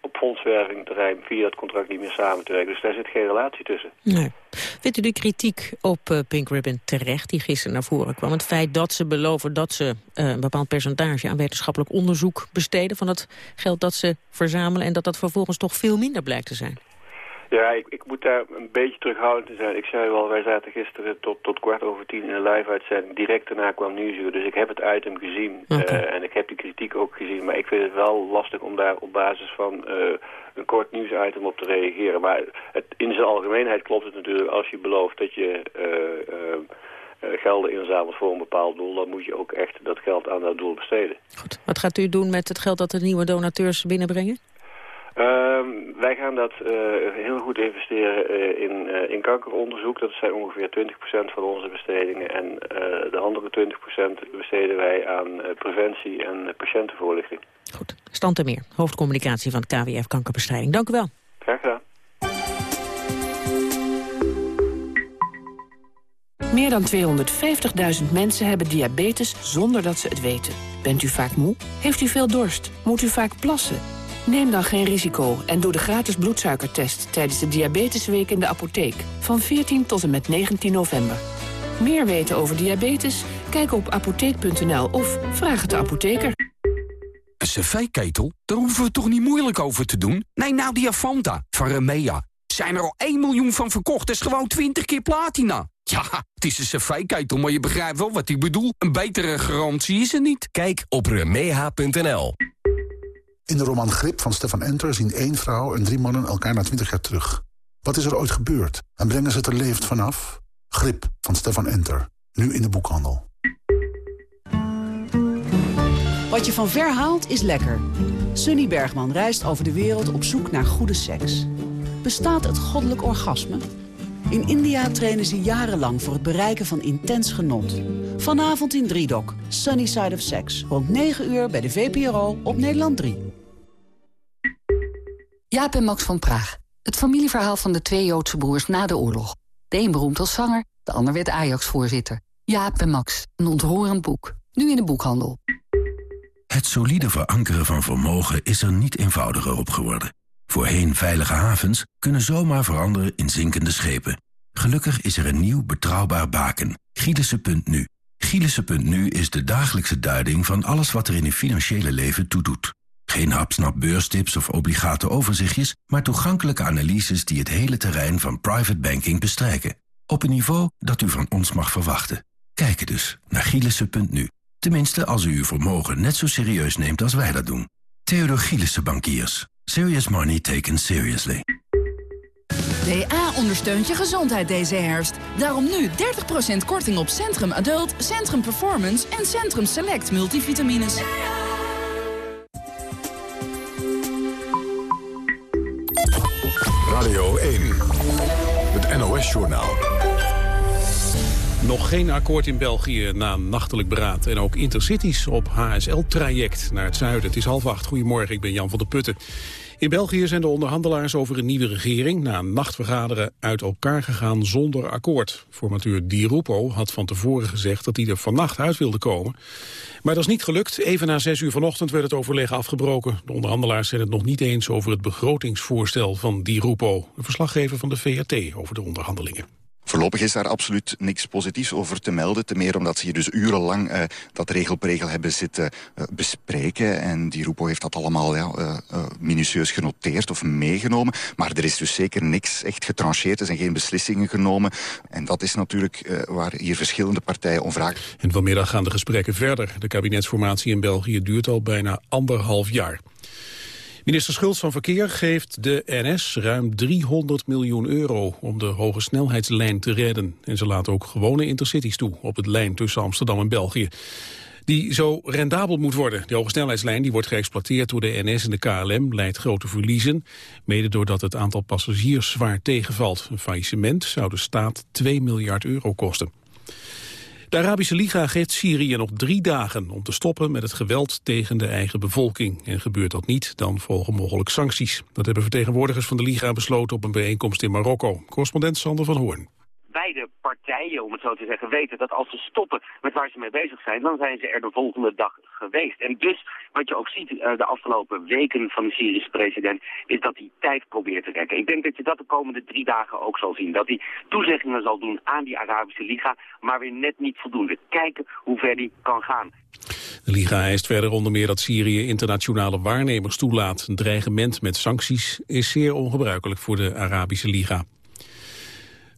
op fondswerving terrein via dat contract niet meer samen te werken. Dus daar zit geen relatie tussen. Nee. Vindt u de kritiek op Pink Ribbon terecht die gisteren naar voren kwam? Het feit dat ze beloven dat ze een bepaald percentage aan wetenschappelijk onderzoek besteden van het geld dat ze verzamelen en dat dat vervolgens toch veel minder blijkt te zijn? Ja, ik, ik moet daar een beetje terughoudend in zijn. Ik zei wel, wij zaten gisteren tot, tot kwart over tien in een live-uitzending. Direct daarna kwam Nieuwsuur, dus ik heb het item gezien. Okay. Uh, en ik heb die kritiek ook gezien. Maar ik vind het wel lastig om daar op basis van uh, een kort nieuwsitem op te reageren. Maar het, in zijn algemeenheid klopt het natuurlijk als je belooft dat je... Uh, gelden inzamelt voor een bepaald doel... dan moet je ook echt dat geld aan dat doel besteden. Goed. Wat gaat u doen met het geld dat de nieuwe donateurs binnenbrengen? Uh, wij gaan dat uh, heel goed investeren uh, in, uh, in kankeronderzoek. Dat zijn ongeveer 20% van onze bestedingen. En de andere 20% besteden wij aan preventie en patiëntenvoorlichting. Goed. Stand meer, hoofdcommunicatie van het KWF Kankerbestrijding. Dank u wel. Graag gedaan. Meer dan 250.000 mensen hebben diabetes zonder dat ze het weten. Bent u vaak moe? Heeft u veel dorst? Moet u vaak plassen? Neem dan geen risico en doe de gratis bloedsuikertest tijdens de Diabetesweek in de apotheek van 14 tot en met 19 november. Meer weten over diabetes? Kijk op apotheek.nl of vraag het de apotheker. Een cv-ketel? Daar hoeven we toch niet moeilijk over te doen? Nee, nou die van Remea. Zijn er al 1 miljoen van verkocht, dat is gewoon 20 keer platina. Ja, het is een cv-ketel, maar je begrijpt wel wat ik bedoel. Een betere garantie is er niet. Kijk op remea.nl. In de roman Grip van Stefan Enter zien één vrouw en drie mannen elkaar na twintig jaar terug. Wat is er ooit gebeurd? En brengen ze het er levend vanaf? Grip van Stefan Enter. Nu in de boekhandel. Wat je van ver haalt is lekker. Sunny Bergman reist over de wereld op zoek naar goede seks. Bestaat het goddelijk orgasme? In India trainen ze jarenlang voor het bereiken van intens genot. Vanavond in Driedok, Sunny Side of Sex. Rond 9 uur bij de VPRO op Nederland 3. Jaap en Max van Praag. Het familieverhaal van de twee Joodse broers na de oorlog. De een beroemd als zanger, de ander werd Ajax-voorzitter. Jaap en Max, een ontroerend boek. Nu in de boekhandel. Het solide verankeren van vermogen is er niet eenvoudiger op geworden. Voorheen veilige havens kunnen zomaar veranderen in zinkende schepen. Gelukkig is er een nieuw betrouwbaar baken, Gielissen.nu. Gielissen.nu is de dagelijkse duiding van alles wat er in uw financiële leven toedoet. Geen hapsnap beurstips of obligate overzichtjes, maar toegankelijke analyses die het hele terrein van private banking bestrijken. Op een niveau dat u van ons mag verwachten. Kijk dus naar Gielissen.nu. Tenminste, als u uw vermogen net zo serieus neemt als wij dat doen. Theodor Gielissen Bankiers. Serious money taken seriously. DA ondersteunt je gezondheid deze herfst. Daarom nu 30% korting op Centrum Adult, Centrum Performance en Centrum Select multivitamines. NOS-journaal. Nog geen akkoord in België na nachtelijk beraad. En ook intercities op HSL-traject naar het zuiden. Het is half acht. Goedemorgen, ik ben Jan van der Putten. In België zijn de onderhandelaars over een nieuwe regering... na een nachtvergaderen uit elkaar gegaan zonder akkoord. Formateur Di Rupo had van tevoren gezegd dat hij er vannacht uit wilde komen. Maar dat is niet gelukt. Even na zes uur vanochtend werd het overleg afgebroken. De onderhandelaars zijn het nog niet eens over het begrotingsvoorstel van Di Rupo. Een verslaggever van de VRT over de onderhandelingen. Voorlopig is daar absoluut niks positiefs over te melden. Ten meer omdat ze hier dus urenlang uh, dat regel per regel hebben zitten uh, bespreken. En die Roepo heeft dat allemaal ja, uh, minutieus genoteerd of meegenomen. Maar er is dus zeker niks echt getrancheerd. Er zijn geen beslissingen genomen. En dat is natuurlijk waar hier verschillende partijen om vragen. En vanmiddag gaan de gesprekken verder. De kabinetsformatie in België duurt al bijna anderhalf jaar. Minister Schultz van Verkeer geeft de NS ruim 300 miljoen euro om de hoge snelheidslijn te redden. En ze laat ook gewone intercities toe op het lijn tussen Amsterdam en België. Die zo rendabel moet worden. De hoge snelheidslijn die wordt geëxploiteerd door de NS en de KLM, leidt grote verliezen. Mede doordat het aantal passagiers zwaar tegenvalt. Een faillissement zou de staat 2 miljard euro kosten. De Arabische Liga geeft Syrië nog drie dagen om te stoppen met het geweld tegen de eigen bevolking. En gebeurt dat niet, dan volgen mogelijk sancties. Dat hebben vertegenwoordigers van de Liga besloten op een bijeenkomst in Marokko. Correspondent Sander van Hoorn beide partijen, om het zo te zeggen, weten dat als ze stoppen met waar ze mee bezig zijn, dan zijn ze er de volgende dag geweest. En dus, wat je ook ziet uh, de afgelopen weken van de Syrische president, is dat hij tijd probeert te rekken. Ik denk dat je dat de komende drie dagen ook zal zien. Dat hij toezeggingen zal doen aan die Arabische Liga, maar weer net niet voldoende. Kijken hoe ver die kan gaan. De Liga eist verder onder meer dat Syrië internationale waarnemers toelaat. Een dreigement met sancties is zeer ongebruikelijk voor de Arabische Liga.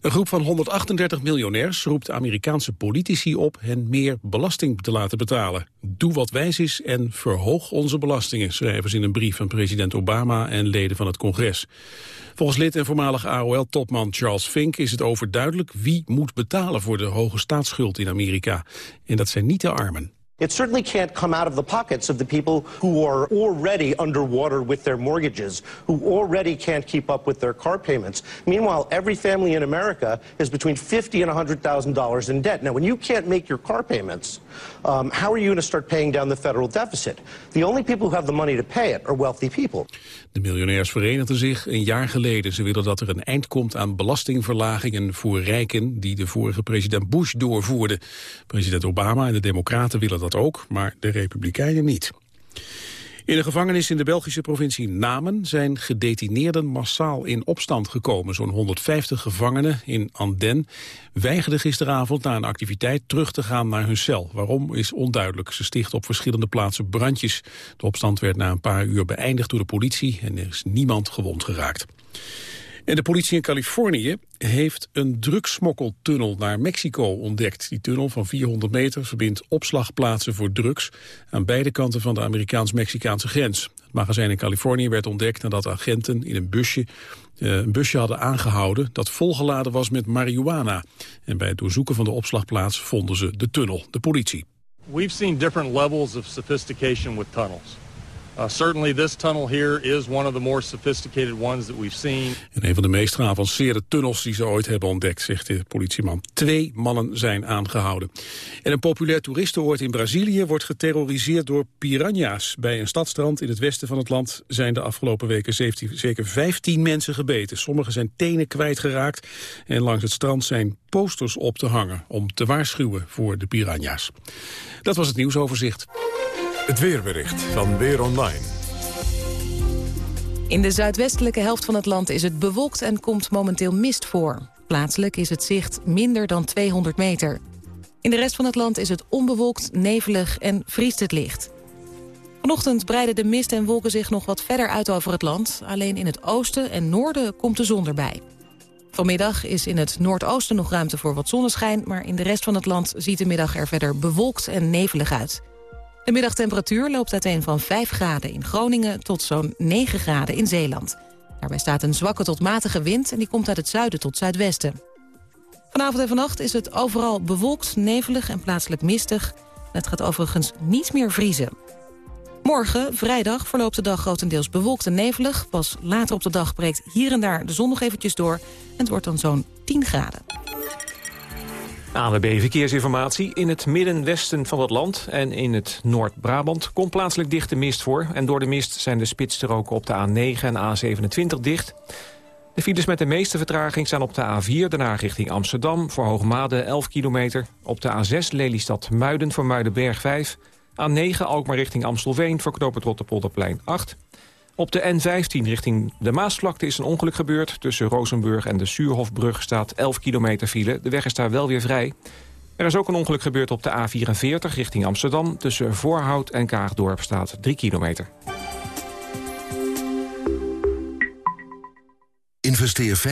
Een groep van 138 miljonairs roept Amerikaanse politici op hen meer belasting te laten betalen. Doe wat wijs is en verhoog onze belastingen, schrijven ze in een brief van president Obama en leden van het congres. Volgens lid en voormalig AOL-topman Charles Fink is het overduidelijk wie moet betalen voor de hoge staatsschuld in Amerika. En dat zijn niet de armen. It certainly can't come out of the pockets of the people who are already underwater with their mortgages, who already can't keep up with their car payments. Meanwhile, every family in America is between fifty and $100,000 in debt. Now, when you can't make your car payments, um, how are you to start paying down the federal deficit? The only people who have the money to pay it are wealthy people. De miljonairs verenigden zich een jaar geleden. Ze willen dat er een eind komt aan belastingverlagingen voor rijken die de vorige president Bush doorvoerde. President Obama en de Democraten willen dat ook, maar de Republikeinen niet. In de gevangenis in de Belgische provincie Namen zijn gedetineerden massaal in opstand gekomen. Zo'n 150 gevangenen in Anden weigerden gisteravond na een activiteit terug te gaan naar hun cel. Waarom is onduidelijk. Ze stichten op verschillende plaatsen brandjes. De opstand werd na een paar uur beëindigd door de politie en er is niemand gewond geraakt. En de politie in Californië heeft een drugsmokkeltunnel naar Mexico ontdekt. Die tunnel van 400 meter verbindt opslagplaatsen voor drugs... aan beide kanten van de Amerikaans-Mexicaanse grens. Het magazijn in Californië werd ontdekt nadat agenten in een busje, uh, een busje hadden aangehouden... dat volgeladen was met marihuana. En bij het doorzoeken van de opslagplaats vonden ze de tunnel, de politie. We've seen different levels of sophistication with tunnels. Uh, certainly this tunnel here is one of the more sophisticated ones that we've seen. En een van de meest geavanceerde tunnels die ze ooit hebben ontdekt, zegt de politieman. Twee mannen zijn aangehouden. En een populair toeristenoord in Brazilië wordt geterroriseerd door piranha's. Bij een stadstrand in het westen van het land zijn de afgelopen weken 17, zeker 15 mensen gebeten. Sommigen zijn tenen kwijtgeraakt en langs het strand zijn posters op te hangen om te waarschuwen voor de piranha's. Dat was het nieuwsoverzicht. Het weerbericht van Weer Online. In de zuidwestelijke helft van het land is het bewolkt en komt momenteel mist voor. Plaatselijk is het zicht minder dan 200 meter. In de rest van het land is het onbewolkt, nevelig en vriest het licht. Vanochtend breiden de mist en wolken zich nog wat verder uit over het land. Alleen in het oosten en noorden komt de zon erbij. Vanmiddag is in het noordoosten nog ruimte voor wat zonneschijn... maar in de rest van het land ziet de middag er verder bewolkt en nevelig uit. De middagtemperatuur loopt uiteen van 5 graden in Groningen... tot zo'n 9 graden in Zeeland. Daarbij staat een zwakke tot matige wind... en die komt uit het zuiden tot zuidwesten. Vanavond en vannacht is het overal bewolkt, nevelig en plaatselijk mistig. Het gaat overigens niet meer vriezen. Morgen, vrijdag, verloopt de dag grotendeels bewolkt en nevelig. Pas later op de dag breekt hier en daar de zon nog eventjes door. En het wordt dan zo'n 10 graden. ANWB Verkeersinformatie. In het midden-westen van het land en in het Noord-Brabant komt plaatselijk dichte mist voor. En door de mist zijn de spitsstroken op de A9 en A27 dicht. De files met de meeste vertraging staan op de A4, daarna richting Amsterdam... voor Hoogmade 11 kilometer. Op de A6 Lelystad-Muiden voor Muidenberg 5. A9 Alkmaar richting Amstelveen voor knooppunt Rotterpolderplein 8. Op de N15 richting de Maasvlakte is een ongeluk gebeurd. Tussen Rozenburg en de Suurhofbrug staat 11 kilometer file. De weg is daar wel weer vrij. Er is ook een ongeluk gebeurd op de A44 richting Amsterdam. Tussen Voorhout en Kaagdorp staat 3 kilometer. Investeer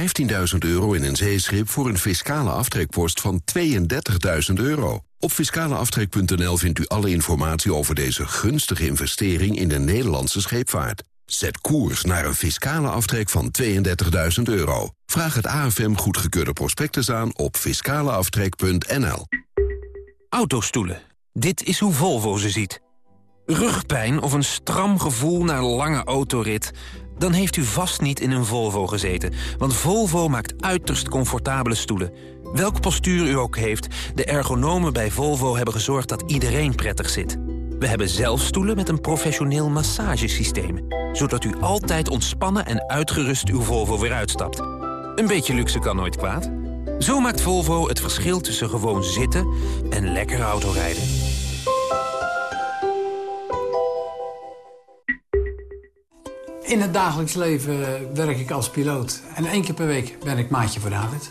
15.000 euro in een zeeschip voor een fiscale aftrekpost van 32.000 euro. Op fiscaleaftrek.nl vindt u alle informatie over deze gunstige investering in de Nederlandse scheepvaart. Zet koers naar een fiscale aftrek van 32.000 euro. Vraag het AFM goedgekeurde prospectus aan op fiscaleaftrek.nl. Autostoelen. Dit is hoe Volvo ze ziet. Rugpijn of een stram gevoel na lange autorit dan heeft u vast niet in een Volvo gezeten. Want Volvo maakt uiterst comfortabele stoelen. Welk postuur u ook heeft, de ergonomen bij Volvo hebben gezorgd dat iedereen prettig zit. We hebben zelf stoelen met een professioneel massagesysteem. Zodat u altijd ontspannen en uitgerust uw Volvo weer uitstapt. Een beetje luxe kan nooit kwaad. Zo maakt Volvo het verschil tussen gewoon zitten en lekker autorijden. In het dagelijks leven werk ik als piloot. En één keer per week ben ik maatje voor David.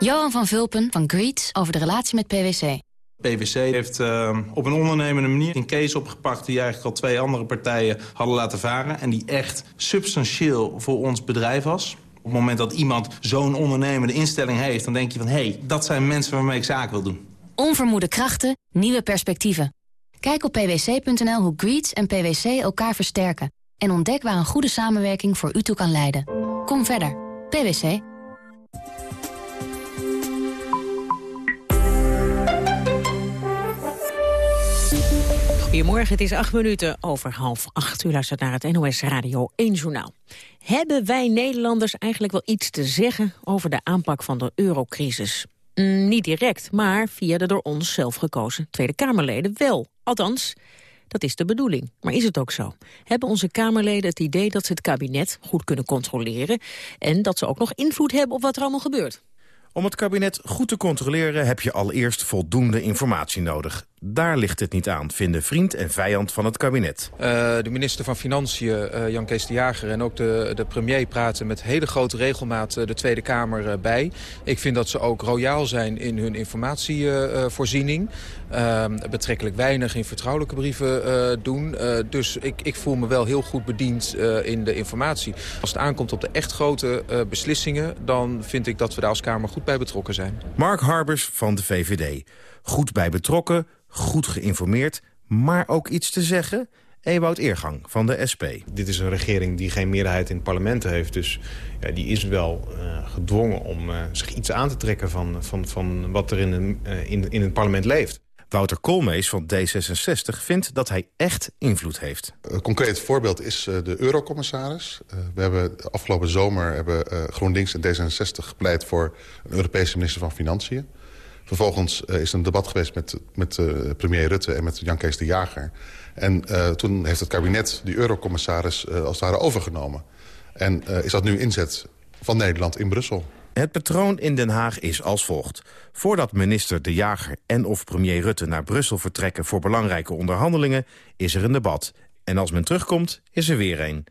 Johan van Vulpen van Greets over de relatie met PwC. PwC heeft uh, op een ondernemende manier een case opgepakt... die eigenlijk al twee andere partijen hadden laten varen... en die echt substantieel voor ons bedrijf was. Op het moment dat iemand zo'n ondernemende instelling heeft... dan denk je van, hé, hey, dat zijn mensen waarmee ik zaak wil doen. Onvermoede krachten, nieuwe perspectieven. Kijk op pwc.nl hoe Greets en PwC elkaar versterken. En ontdek waar een goede samenwerking voor u toe kan leiden. Kom verder. PwC. Goedemorgen, het is acht minuten over half acht. U luistert naar het NOS Radio 1 Journaal. Hebben wij Nederlanders eigenlijk wel iets te zeggen over de aanpak van de eurocrisis? Mm, niet direct, maar via de door ons zelf gekozen Tweede Kamerleden wel. Althans, dat is de bedoeling. Maar is het ook zo? Hebben onze Kamerleden het idee dat ze het kabinet goed kunnen controleren... en dat ze ook nog invloed hebben op wat er allemaal gebeurt? Om het kabinet goed te controleren heb je allereerst voldoende informatie nodig. Daar ligt het niet aan, vinden vriend en vijand van het kabinet. Uh, de minister van Financiën, uh, Jan Kees de Jager... en ook de, de premier praten met hele grote regelmaat uh, de Tweede Kamer bij. Ik vind dat ze ook royaal zijn in hun informatievoorziening. Ehm, betrekkelijk weinig in vertrouwelijke brieven doen. dus ik, ik voel me wel heel goed bediend in de informatie. Als het aankomt op de echt grote beslissingen... dan vind ik dat we daar als Kamer goed bij betrokken zijn. Mark Harbers van de VVD. Goed bij betrokken goed geïnformeerd, maar ook iets te zeggen? Ewout Eergang van de SP. Dit is een regering die geen meerderheid in het parlement heeft. Dus ja, die is wel uh, gedwongen om uh, zich iets aan te trekken van, van, van wat er in, een, uh, in, in het parlement leeft. Wouter Koolmees van D66 vindt dat hij echt invloed heeft. Een concreet voorbeeld is eh, de eurocommissaris. We hebben afgelopen zomer hebben GroenLinks en D66 gepleit... voor een Europese minister van Financiën. Vervolgens is er een debat geweest met, met premier Rutte en met Jan Kees de Jager. En toen heeft het kabinet die eurocommissaris als het ware overgenomen. En is dat nu inzet van Nederland in Brussel. Het patroon in Den Haag is als volgt. Voordat minister De Jager en of premier Rutte naar Brussel vertrekken... voor belangrijke onderhandelingen, is er een debat. En als men terugkomt, is er weer een.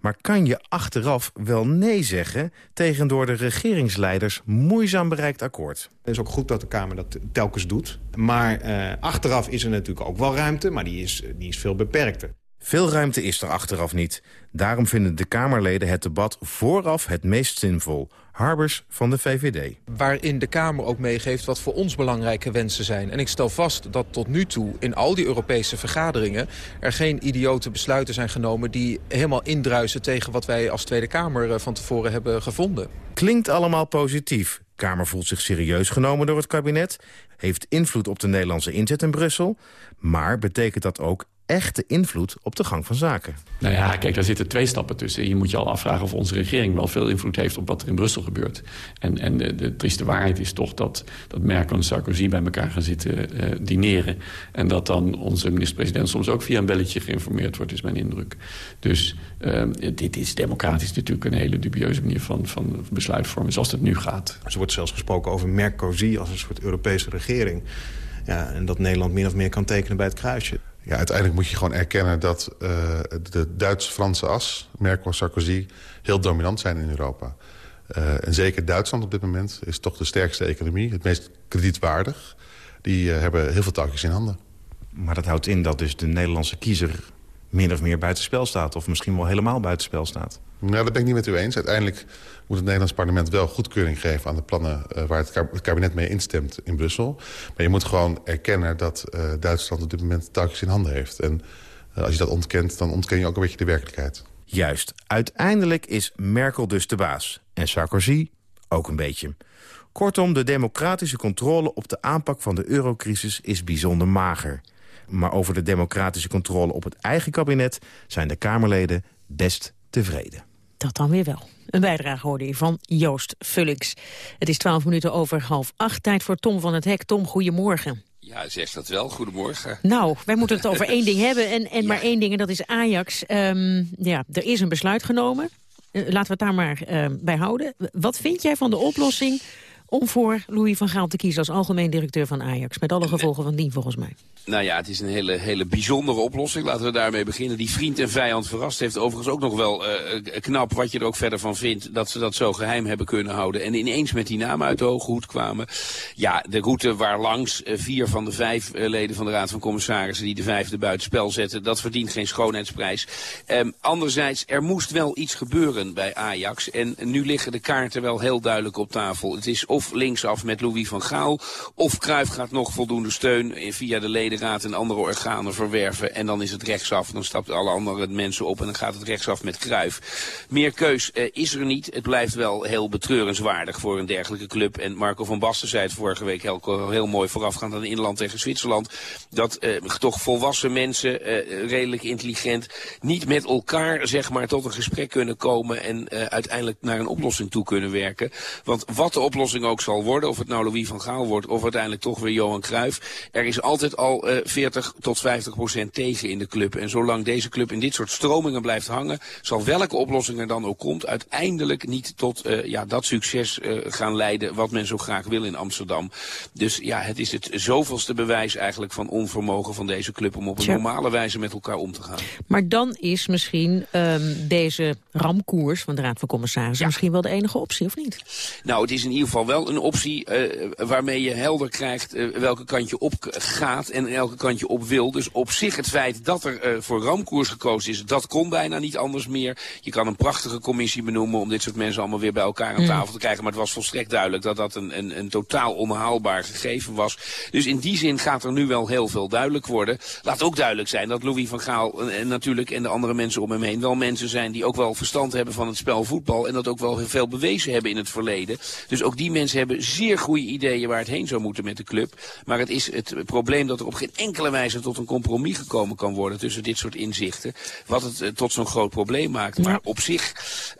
Maar kan je achteraf wel nee zeggen tegen door de regeringsleiders moeizaam bereikt akkoord? Het is ook goed dat de Kamer dat telkens doet. Maar uh, achteraf is er natuurlijk ook wel ruimte, maar die is, die is veel beperkter. Veel ruimte is er achteraf niet. Daarom vinden de Kamerleden het debat vooraf het meest zinvol. Harbers van de VVD. Waarin de Kamer ook meegeeft wat voor ons belangrijke wensen zijn. En ik stel vast dat tot nu toe in al die Europese vergaderingen... er geen idiote besluiten zijn genomen die helemaal indruisen... tegen wat wij als Tweede Kamer eh, van tevoren hebben gevonden. Klinkt allemaal positief. Kamer voelt zich serieus genomen door het kabinet... heeft invloed op de Nederlandse inzet in Brussel... maar betekent dat ook echte invloed op de gang van zaken. Nou ja, kijk, daar zitten twee stappen tussen. Je moet je al afvragen of onze regering wel veel invloed heeft... op wat er in Brussel gebeurt. En, en de, de trieste waarheid is toch dat, dat Merkel en Sarkozy bij elkaar gaan zitten uh, dineren. En dat dan onze minister-president soms ook via een belletje geïnformeerd wordt, is mijn indruk. Dus uh, dit is democratisch natuurlijk een hele dubieuze manier van, van besluitvorming zoals het nu gaat. Er wordt zelfs gesproken over Merkozy als een soort Europese regering. Ja, en dat Nederland min of meer kan tekenen bij het kruisje. Ja, uiteindelijk moet je gewoon erkennen dat uh, de Duits-Franse as, Merkel en Sarkozy, heel dominant zijn in Europa. Uh, en zeker Duitsland op dit moment is toch de sterkste economie, het meest kredietwaardig. Die uh, hebben heel veel touwtjes in handen. Maar dat houdt in dat dus de Nederlandse kiezer min of meer buitenspel staat. Of misschien wel helemaal buitenspel staat. Nou, dat ben ik niet met u eens. Uiteindelijk moet het Nederlands parlement wel goedkeuring geven... aan de plannen uh, waar het kabinet mee instemt in Brussel. Maar je moet gewoon erkennen dat uh, Duitsland op dit moment touwtjes in handen heeft. En uh, als je dat ontkent, dan ontken je ook een beetje de werkelijkheid. Juist. Uiteindelijk is Merkel dus de baas. En Sarkozy ook een beetje. Kortom, de democratische controle op de aanpak van de eurocrisis is bijzonder mager. Maar over de democratische controle op het eigen kabinet... zijn de Kamerleden best tevreden. Dat dan weer wel. Een bijdrage hoorde je van Joost Vullings. Het is twaalf minuten over half acht. Tijd voor Tom van het Hek. Tom, goedemorgen. Ja, zeg dat wel. Goedemorgen. Nou, wij moeten het over één ding hebben en, en maar één ding, en dat is Ajax. Um, ja, er is een besluit genomen. Uh, laten we het daar maar uh, bij houden. Wat vind jij van de oplossing om voor Louis van Gaal te kiezen als algemeen directeur van Ajax? Met alle gevolgen van dien volgens mij. Nou ja, het is een hele, hele bijzondere oplossing. Laten we daarmee beginnen. Die vriend en vijand verrast heeft overigens ook nog wel uh, knap wat je er ook verder van vindt. Dat ze dat zo geheim hebben kunnen houden. En ineens met die namen uit de hoge hoed kwamen. Ja, de route waar langs uh, vier van de vijf uh, leden van de Raad van Commissarissen die de vijfde buitenspel zetten. Dat verdient geen schoonheidsprijs. Um, anderzijds, er moest wel iets gebeuren bij Ajax. En nu liggen de kaarten wel heel duidelijk op tafel. Het is of linksaf met Louis van Gaal. Of Cruijff gaat nog voldoende steun via de leden raad en andere organen verwerven. En dan is het rechtsaf. Dan stappen alle andere mensen op en dan gaat het rechtsaf met Kruif. Meer keus uh, is er niet. Het blijft wel heel betreurenswaardig voor een dergelijke club. En Marco van Basten zei het vorige week heel, mooi voorafgaand aan inland tegen Zwitserland. Dat uh, toch volwassen mensen, uh, redelijk intelligent, niet met elkaar zeg maar tot een gesprek kunnen komen. En uiteindelijk naar een oplossing toe kunnen werken. Want wat de oplossing ook zal worden, of het nou Louis van Gaal wordt of uiteindelijk toch weer Johan Cruijff. Er is altijd al uh, 40 tot 50 procent tegen in de club. En zolang deze club in dit soort stromingen blijft hangen... zal welke oplossing er dan ook komt... uiteindelijk niet tot uh, ja, dat succes uh, gaan leiden... wat men zo graag wil in Amsterdam. Dus ja, het is het zoveelste bewijs eigenlijk van onvermogen van deze club... om op een normale wijze met elkaar om te gaan. Maar dan is misschien um, deze ramkoers van de Raad van Commissarissen... Ja. misschien wel de enige optie, of niet? Nou, het is in ieder geval wel een optie... Uh, waarmee je helder krijgt welke kant je op gaat... en elke kant je op wil. Dus op zich het feit dat er uh, voor ramkoers gekozen is, dat kon bijna niet anders meer. Je kan een prachtige commissie benoemen om dit soort mensen allemaal weer bij elkaar aan tafel te krijgen. Maar het was volstrekt duidelijk dat dat een, een, een totaal onhaalbaar gegeven was. Dus in die zin gaat er nu wel heel veel duidelijk worden. Laat ook duidelijk zijn dat Louis van Gaal en natuurlijk en de andere mensen om hem heen wel mensen zijn die ook wel verstand hebben van het spel voetbal. En dat ook wel veel bewezen hebben in het verleden. Dus ook die mensen mensen hebben zeer goede ideeën waar het heen zou moeten met de club. Maar het is het probleem dat er op geen enkele wijze tot een compromis gekomen kan worden tussen dit soort inzichten. Wat het uh, tot zo'n groot probleem maakt. Maar op zich,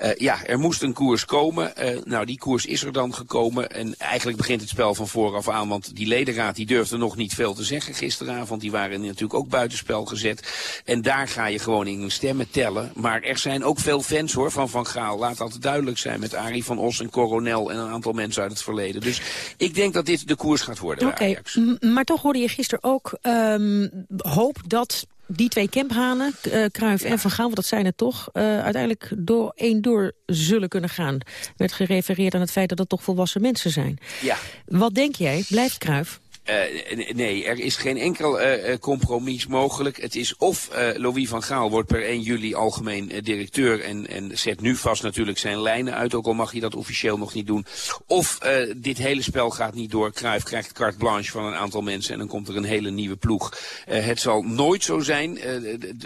uh, ja, er moest een koers komen. Uh, nou, die koers is er dan gekomen. En eigenlijk begint het spel van vooraf aan. Want die ledenraad die durfde nog niet veel te zeggen gisteravond. Die waren natuurlijk ook buitenspel gezet. En daar ga je gewoon in stemmen tellen. Maar er zijn ook veel fans hoor van Van Gaal. Laat dat duidelijk zijn met Arie van Os en Coronel en een aantal mensen uit het verleden. Dus ik denk dat dit de koers gaat worden Oké, okay, maar toch hoorde je gisteren ook um, hoop dat die twee kemphanen, uh, Kruijf en Van Gaal, want dat zijn het toch... Uh, uiteindelijk door één door zullen kunnen gaan. werd gerefereerd aan het feit dat het toch volwassen mensen zijn. Ja. Wat denk jij? Blijft Kruijf? Uh, nee, er is geen enkel uh, compromis mogelijk. Het is of uh, Louis van Gaal wordt per 1 juli algemeen directeur en, en zet nu vast natuurlijk zijn lijnen uit, ook al mag hij dat officieel nog niet doen. Of dit hele spel gaat niet door. Cruijff krijgt carte blanche van een aantal mensen en dan komt er een hele nieuwe ploeg. het zal nooit zo zijn,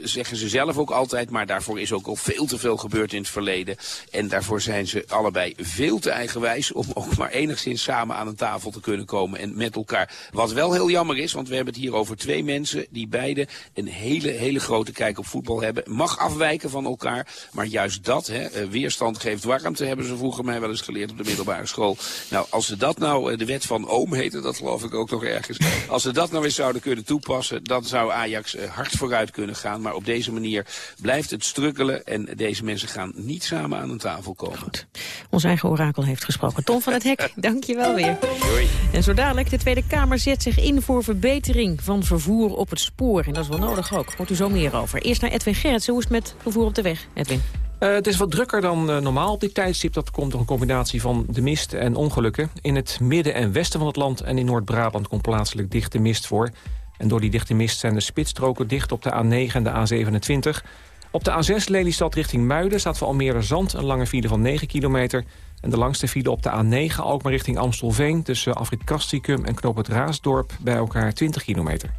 zeggen ze zelf ook altijd, maar daarvoor is ook al veel te veel gebeurd in het verleden. En daarvoor zijn ze allebei veel te eigenwijs om ook maar enigszins samen aan een tafel te kunnen komen en met elkaar wat wel heel jammer is, want we hebben het hier over twee mensen die beide een hele, hele grote kijk op voetbal hebben. Mag afwijken van elkaar, maar juist dat, hè, eh, weerstand geeft warmte, hebben ze vroeger mij wel eens geleerd op de middelbare school. Nou, als ze dat nou, eh, de wet van Oom heette, dat geloof ik ook nog ergens. Als ze dat nou eens zouden kunnen toepassen, dan zou Ajax eh, hard vooruit kunnen gaan. Maar op deze manier blijft het strukkelen en deze mensen gaan niet samen aan een tafel komen. Goed. Ons eigen orakel heeft gesproken. Tom van het Hek, dank je wel weer. Doei. En zo dadelijk de Tweede Kamer zet zich in voor verbetering van vervoer op het spoor. En dat is wel nodig ook. Hoort u zo meer over. Eerst naar Edwin Gerritsen. Hoe is het met vervoer op de weg, Edwin? Uh, het is wat drukker dan uh, normaal op dit tijdstip. Dat komt door een combinatie van de mist en ongelukken. In het midden en westen van het land en in Noord-Brabant komt plaatselijk dichte mist voor. En door die dichte mist zijn de spitsstroken dicht op de A9 en de A27. Op de A6 Lelystad richting Muiden staat voor Almere Zand een lange file van 9 kilometer. En de langste file op de A9 Alkmaar richting Amstelveen... tussen Afrit Kasticum en Knoop het Raasdorp bij elkaar 20 kilometer.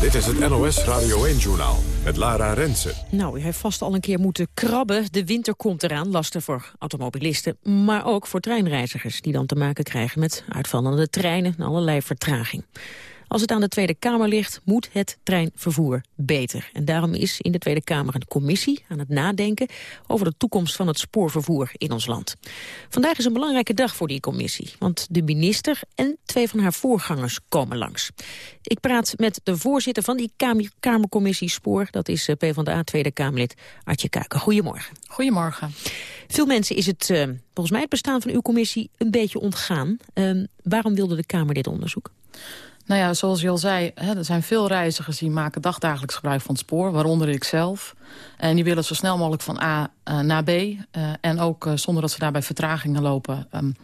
Dit is het NOS Radio 1-journaal met Lara Rensen. Nou, u heeft vast al een keer moeten krabben. De winter komt eraan, lastig voor automobilisten, maar ook voor treinreizigers... die dan te maken krijgen met uitvallende treinen en allerlei vertraging. Als het aan de Tweede Kamer ligt, moet het treinvervoer beter. En daarom is in de Tweede Kamer een commissie aan het nadenken... over de toekomst van het spoorvervoer in ons land. Vandaag is een belangrijke dag voor die commissie. Want de minister en twee van haar voorgangers komen langs. Ik praat met de voorzitter van die Kamercommissie Spoor. Dat is eh, PvdA Tweede Kamerlid Artje Kuiken. Goedemorgen. Goedemorgen. Veel mensen is het, uh, volgens mij het bestaan van uw commissie, een beetje ontgaan. Uh, waarom wilde de Kamer dit onderzoek? Nou ja, zoals je al zei, hè, er zijn veel reizigers die maken dagdagelijks gebruik van het spoor, waaronder ik zelf. En die willen zo snel mogelijk van A uh, naar B. Uh, en ook uh, zonder dat ze daarbij vertragingen lopen. Um,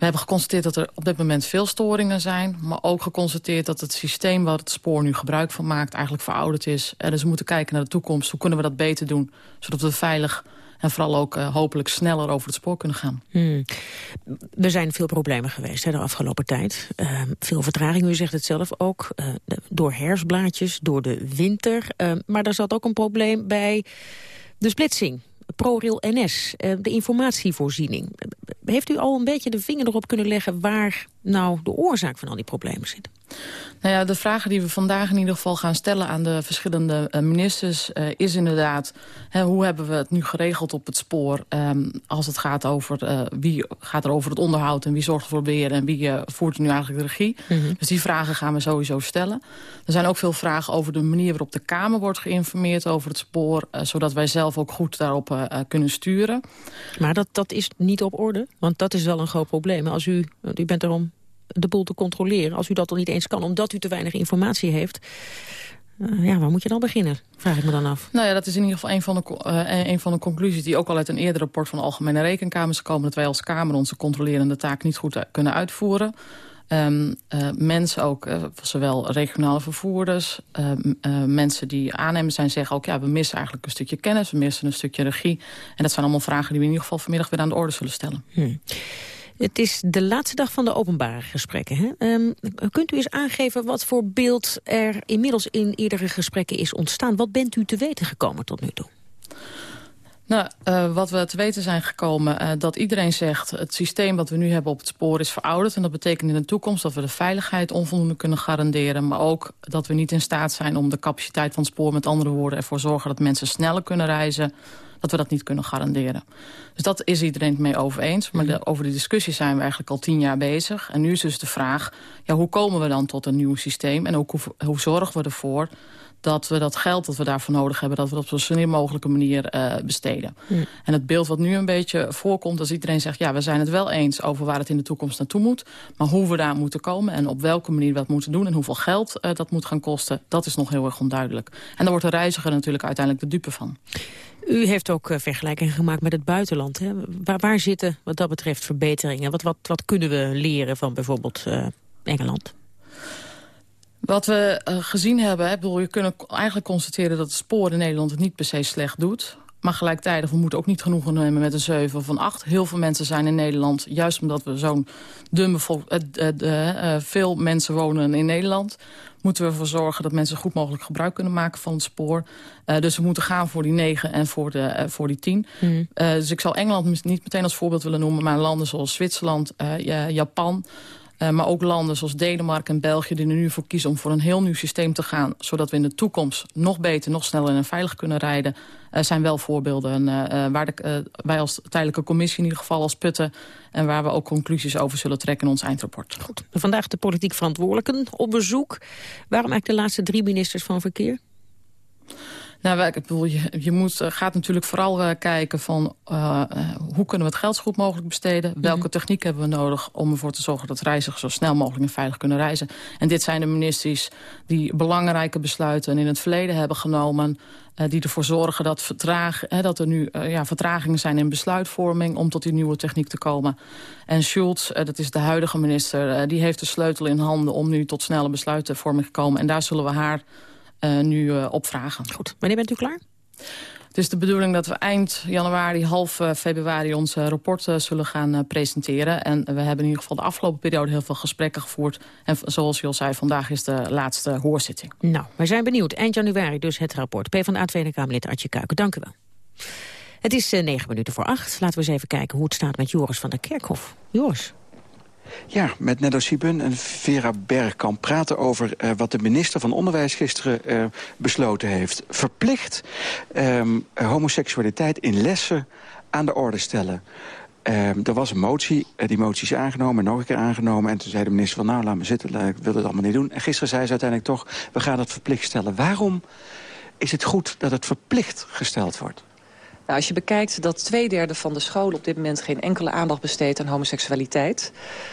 we hebben geconstateerd dat er op dit moment veel storingen zijn. Maar ook geconstateerd dat het systeem waar het spoor nu gebruik van maakt... eigenlijk verouderd is. En dus we moeten kijken naar de toekomst. Hoe kunnen we dat beter doen? Zodat we veilig en vooral ook uh, hopelijk sneller over het spoor kunnen gaan. Hmm. Er zijn veel problemen geweest hè, de afgelopen tijd. Uh, veel vertraging, u zegt het zelf ook. Uh, door herfstblaadjes, door de winter. maar er zat ook een probleem bij de splitsing. ProRail NS, de informatievoorziening. Heeft u al een beetje de vinger erop kunnen leggen... waar nou de oorzaak van al die problemen zit? Nou ja, de vragen die we vandaag in ieder geval gaan stellen aan de verschillende uh, ministers... Uh, is inderdaad, hè, hoe hebben we het nu geregeld op het spoor... Um, als het gaat over uh, wie gaat er over het onderhoud en wie zorgt voor beheer... en wie voert nu eigenlijk de regie. Mm -hmm. Dus die vragen gaan we sowieso stellen. Er zijn ook veel vragen over de manier waarop de Kamer wordt geïnformeerd over het spoor... zodat wij zelf ook goed daarop kunnen sturen. Maar dat, dat is niet op orde, want dat is wel een groot probleem. Als u, u bent erom de boel te controleren. Als u dat dan niet eens kan, omdat u te weinig informatie heeft... Uh, ja, waar moet je dan beginnen? Vraag ik me dan af. Nou ja, dat is in ieder geval een van de, uh, een van de conclusies... die ook al uit een eerder rapport van de Algemene Rekenkamers komen... dat wij als Kamer onze controlerende taak niet goed kunnen uitvoeren. Um, uh, mensen ook, zowel regionale vervoerders... mensen die aannemers zijn, zeggen ook... ja, we missen eigenlijk een stukje kennis, we missen een stukje regie. En dat zijn allemaal vragen die we in ieder geval vanmiddag weer aan de orde zullen stellen. Hmm. Het is de laatste dag van de openbare gesprekken. Hè? Um, kunt u eens aangeven wat voor beeld er inmiddels in eerdere gesprekken is ontstaan? Wat bent u te weten gekomen tot nu toe? Nou, uh, wat we te weten zijn gekomen, uh, dat iedereen zegt... het systeem wat we nu hebben op het spoor is verouderd. En dat betekent in de toekomst dat we de veiligheid onvoldoende kunnen garanderen. Maar ook dat we niet in staat zijn om de capaciteit van het spoor... met andere woorden ervoor zorgen dat mensen sneller kunnen reizen dat we dat niet kunnen garanderen. Dus dat is iedereen het mee over eens. Maar de, over die discussie zijn we eigenlijk al tien jaar bezig. En nu is dus de vraag, ja, hoe komen we dan tot een nieuw systeem? En ook hoe, hoe zorgen we ervoor dat we dat geld dat we daarvoor nodig hebben... dat we dat op zo'n slim mogelijke manier uh, besteden. En het beeld wat nu een beetje voorkomt... als iedereen zegt, ja, we zijn het wel eens over waar het in de toekomst naartoe moet... maar hoe we daar moeten komen en op welke manier we dat moeten doen... en hoeveel geld uh, dat moet gaan kosten, dat is nog heel erg onduidelijk. En daar wordt de reiziger natuurlijk uiteindelijk de dupe van. U heeft ook uh, vergelijkingen gemaakt met het buitenland. Hè? Waar, waar, zitten wat dat betreft verbeteringen? Wat, wat, wat kunnen we leren van bijvoorbeeld Engeland? Wat we uh, gezien hebben, hè, bedoel, je eigenlijk constateren dat het spoor in Nederland het niet per se slecht doet. Maar gelijktijdig, we moeten ook niet genoegen nemen met een 7 of een 8. Heel veel mensen zijn in Nederland, juist omdat we zo'n dun bevolking... Uh, uh, veel mensen wonen in Nederland... moeten we ervoor zorgen dat mensen goed mogelijk gebruik kunnen maken van het spoor. dus we moeten gaan voor die 9 en voor, de, voor die 10. Mm. dus ik zal Engeland niet meteen als voorbeeld willen noemen... maar landen zoals Zwitserland, Japan... Uh, maar ook landen zoals Denemarken en België die er nu voor kiezen om voor een heel nieuw systeem te gaan. Zodat we in de toekomst nog beter, nog sneller en veilig kunnen rijden. Uh, zijn wel voorbeelden uh, waar de, wij als tijdelijke commissie in ieder geval als putten. En waar we ook conclusies over zullen trekken in ons eindrapport. Goed. Vandaag de politiek verantwoordelijken op bezoek. Waarom eigenlijk de laatste drie ministers van Verkeer? Nou, ik bedoel, je, je moet, eh, gaat natuurlijk vooral uh, kijken van uh, hoe kunnen we het geld zo goed mogelijk besteden. Welke mm -hmm. techniek hebben we nodig om ervoor te zorgen dat reizigers zo snel mogelijk en veilig kunnen reizen. En dit zijn de ministers die belangrijke besluiten in het verleden hebben genomen. Uh, die ervoor zorgen dat, vertraag, hè, dat er nu ja, vertragingen zijn in besluitvorming... om tot die nieuwe techniek te komen. En Schulz, dat is de huidige minister... die heeft de sleutel in handen om nu tot snelle besluitvorming te komen. En daar zullen we haar nu uh, opvragen. Goed. Wanneer bent u klaar? Het is de bedoeling dat we eind januari, half uh, februari... ons rapport zullen gaan presenteren. En we hebben in ieder geval de afgelopen periode heel veel gesprekken gevoerd. En zoals je al zei, vandaag is de laatste hoorzitting. Nou, wij zijn benieuwd. Eind januari dus het rapport. PvdA Tweede Kamerlid Artje Kuiken, dank u wel. Het is negen minuten voor acht. Laten we eens even kijken hoe het staat met Joris van der Kerkhof. Joris. Ja, met Neddo Sibun en Vera Bergkamp praten over uh, wat de minister van Onderwijs gisteren uh, besloten heeft. Verplicht um, homoseksualiteit in lessen aan de orde stellen. Um, er was een motie, uh, die motie is aangenomen, nog een keer aangenomen. En toen zei de minister van nou, laat me zitten, ik wil het allemaal niet doen. En gisteren zei ze uiteindelijk toch, we gaan het verplicht stellen. Waarom is het goed dat het verplicht gesteld wordt? Nou, als je bekijkt dat twee derde van de scholen op dit moment geen enkele aandacht besteedt aan homoseksualiteit,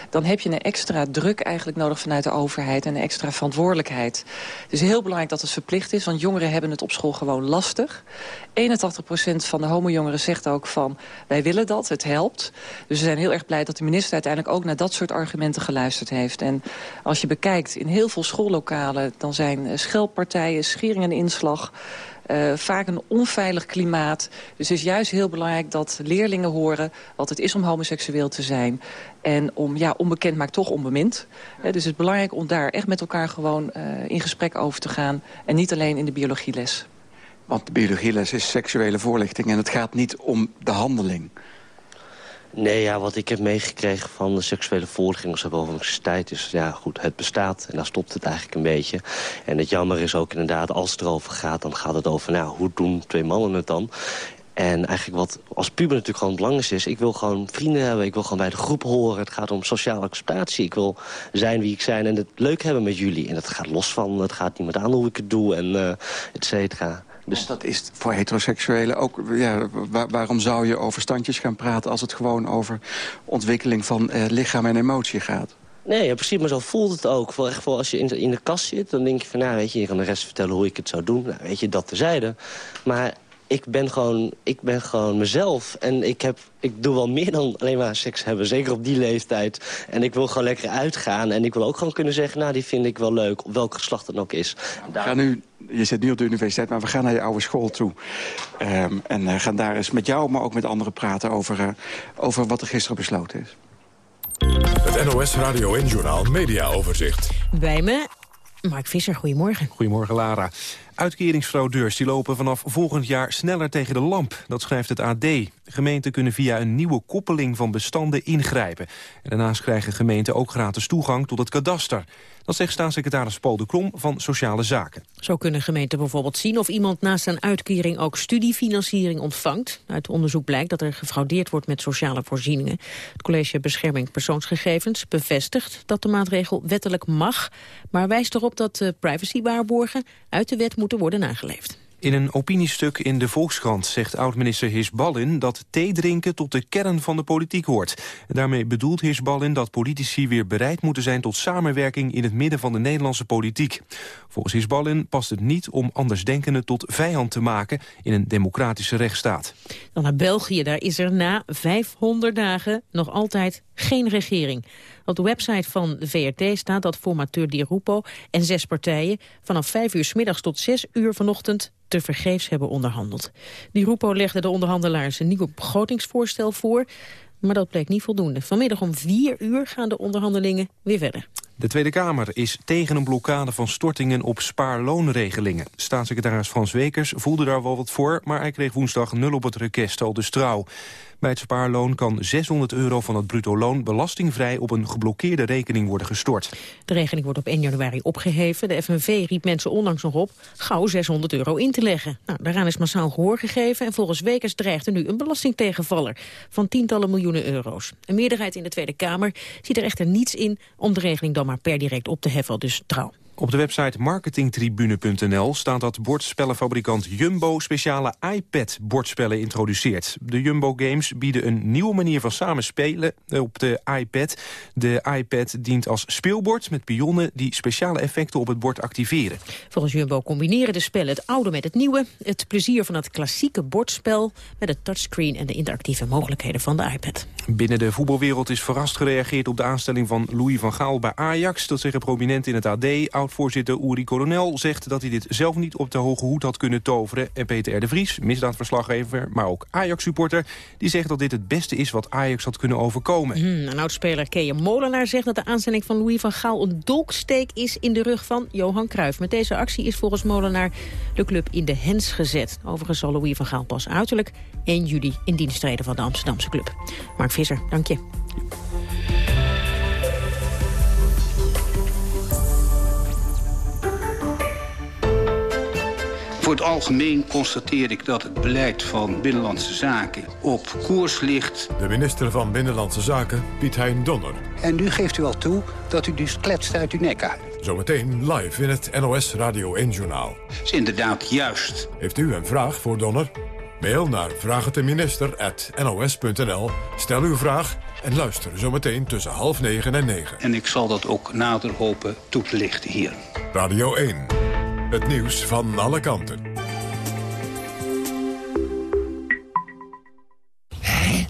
dan heb je een extra druk eigenlijk nodig vanuit de overheid en een extra verantwoordelijkheid. Het is heel belangrijk dat het verplicht is, want jongeren hebben het op school gewoon lastig. 81% van de homojongeren zegt ook van, wij willen dat, het helpt. Dus we zijn heel erg blij dat de minister uiteindelijk ook naar dat soort argumenten geluisterd heeft. En als je bekijkt, in heel veel schoollokalen, dan zijn scheldpartijen, scheringen en inslag... Uh, vaak een onveilig klimaat. Dus het is juist heel belangrijk dat leerlingen horen wat het is om homoseksueel te zijn. En om, ja, onbekend maakt toch onbemind. Dus het is belangrijk om daar echt met elkaar gewoon uh, in gesprek over te gaan. En niet alleen in de biologieles. Want de biologieles is seksuele voorlichting en het gaat niet om de handeling. Nee, ja, wat ik heb meegekregen van de seksuele voorlichting op de universiteit is, ja goed, het bestaat en daar stopt het eigenlijk een beetje. En het jammer is ook inderdaad, als het erover gaat, dan gaat het over, nou, hoe doen twee mannen het dan? En eigenlijk wat als puber natuurlijk gewoon het belangrijkste is... ik wil gewoon vrienden hebben, ik wil gewoon bij de groep horen. Het gaat om sociale acceptatie. Ik wil zijn wie ik zijn en het leuk hebben met jullie. En het gaat los van, het gaat niemand aan hoe ik het doe en uh, et cetera. Dus dat is voor heteroseksuelen ook... Ja, waar, waarom zou je over standjes gaan praten... als het gewoon over ontwikkeling van eh, lichaam en emotie gaat? Nee, ja, precies, maar zo voelt het ook. Voor, echt als je in de, in de kast zit, dan denk je van... nou, weet je, je kan de rest vertellen hoe ik het zou doen. Nou, weet je, dat tezijde. Maar ik ben gewoon, ik ben gewoon mezelf. En ik, heb, ik doe wel meer dan alleen maar seks hebben. Zeker op die leeftijd. En ik wil gewoon lekker uitgaan. En ik wil ook gewoon kunnen zeggen, nou, die vind ik wel leuk. Op welk geslacht het ook is. Daar... nu, je zit nu op de universiteit, maar we gaan naar je oude school toe. Um, en uh, gaan daar eens met jou, maar ook met anderen praten over, uh, over wat er gisteren besloten is. Het NOS Radio en Journaal Media Overzicht. Bij me Mark Visser, goedemorgen. Goedemorgen, Lara. Uitkeringsfraudeurs die lopen vanaf volgend jaar sneller tegen de lamp. Dat schrijft het AD. Gemeenten kunnen via een nieuwe koppeling van bestanden ingrijpen. En daarnaast krijgen gemeenten ook gratis toegang tot het kadaster. Dat zegt staatssecretaris Paul de Krom van Sociale Zaken. Zo kunnen gemeenten bijvoorbeeld zien of iemand naast een uitkering ook studiefinanciering ontvangt. Uit onderzoek blijkt dat er gefraudeerd wordt met sociale voorzieningen. Het College Bescherming Persoonsgegevens bevestigt dat de maatregel wettelijk mag, maar wijst erop dat privacywaarborgen uit de wet moeten worden nageleefd. In een opiniestuk in de Volkskrant zegt oud-minister Hisballin dat thee drinken tot de kern van de politiek hoort. Daarmee bedoelt Hisballin dat politici weer bereid moeten zijn tot samenwerking in het midden van de Nederlandse politiek. Volgens Hisballin past het niet om andersdenkenden tot vijand te maken in een democratische rechtsstaat. Dan naar België, daar is er na 500 dagen nog altijd geen regering. Op de website van de VRT staat dat formateur Di Rupo en zes partijen vanaf vijf uur s middags tot zes uur vanochtend te vergeefs hebben onderhandeld. Di Rupo legde de onderhandelaars een nieuw begrotingsvoorstel voor, maar dat bleek niet voldoende. Vanmiddag om vier uur gaan de onderhandelingen weer verder. De Tweede Kamer is tegen een blokkade van stortingen op spaarloonregelingen. Staatssecretaris Frans Wekers voelde daar wel wat voor... maar hij kreeg woensdag nul op het request, al dus trouw. Bij het spaarloon kan 600 euro van het bruto loon belastingvrij op een geblokkeerde rekening worden gestort. De regeling wordt op 1 januari opgeheven. De FNV riep mensen onlangs nog op gauw 600 euro in te leggen. Nou, daaraan is massaal gehoor gegeven en volgens Wekers dreigt er nu een belastingtegenvaller van tientallen miljoenen euro's. Een meerderheid in de Tweede Kamer ziet er echter niets in om de regeling dan maar per direct op te heffen, dus trouw. Op de website marketingtribune.nl staat dat bordspellenfabrikant Jumbo speciale iPad-bordspellen introduceert. De Jumbo Games bieden een nieuwe manier van samenspelen op de iPad. De iPad dient als speelbord met pionnen die speciale effecten op het bord activeren. Volgens Jumbo combineren de spellen het oude met het nieuwe. Het plezier van het klassieke bordspel met het touchscreen en de interactieve mogelijkheden van de iPad. Binnen de voetbalwereld is verrast gereageerd op de aanstelling van Louis van Gaal bij Ajax. Dat zeggen prominenten in het AD. Oud-voorzitter Uri Coronel zegt dat hij dit zelf niet op de hoge hoed had kunnen toveren. En Peter R. de Vries, misdaadverslaggever, maar ook Ajax-supporter... die zegt dat dit het beste is wat Ajax had kunnen overkomen. Hmm, een oudspeler Keeën Molenaar zegt dat de aanstelling van Louis van Gaal... een dolksteek is in de rug van Johan Cruijff. Met deze actie is volgens Molenaar de club in de hens gezet. Overigens zal Louis van Gaal pas uiterlijk 1 juli in dienst treden van de Amsterdamse club. Mark Visser, dank je. Voor het algemeen constateer ik dat het beleid van Binnenlandse Zaken op koers ligt. De minister van Binnenlandse Zaken, Piet Hein Donner. En nu geeft u al toe dat u dus kletst uit uw nek uit. Zometeen live in het NOS Radio 1-journaal. is inderdaad juist. Heeft u een vraag voor Donner? Mail naar vraagteminister.nos.nl. Stel uw vraag en luister zometeen tussen half negen en negen. En ik zal dat ook nader hopen toe te lichten hier. Radio 1. Het nieuws van alle kanten.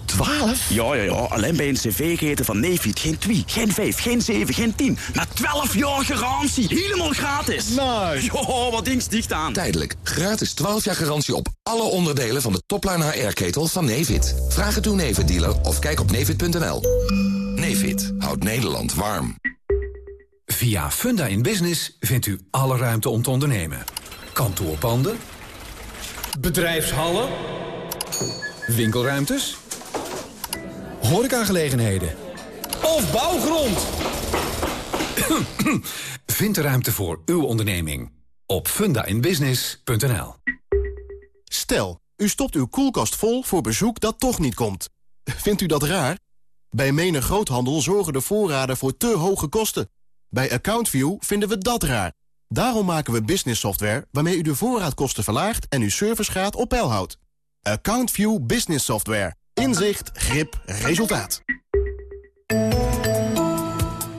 12? Ja, ja, ja. Alleen bij een cv-keten van Nefit. Geen 2, geen 5, geen 7, geen 10. Na 12 jaar garantie. Helemaal gratis. Nice. Jo, wat ding dicht aan. Tijdelijk. Gratis 12 jaar garantie op alle onderdelen van de topline HR-ketel van Nefit. Vraag het uw Nefit-dealer of kijk op nefit.nl. Nefit houdt Nederland warm. Via Funda in Business vindt u alle ruimte om te ondernemen. Kantoorpanden. Bedrijfshallen. Winkelruimtes. Horecagelegenheden. Of bouwgrond. Vind de ruimte voor uw onderneming op fundainbusiness.nl. Stel, u stopt uw koelkast vol voor bezoek dat toch niet komt. Vindt u dat raar? Bij menig groothandel zorgen de voorraden voor te hoge kosten. Bij AccountView vinden we dat raar. Daarom maken we business software waarmee u de voorraadkosten verlaagt en uw servicegraad op peil houdt. AccountView Business Software. Inzicht, grip, resultaat.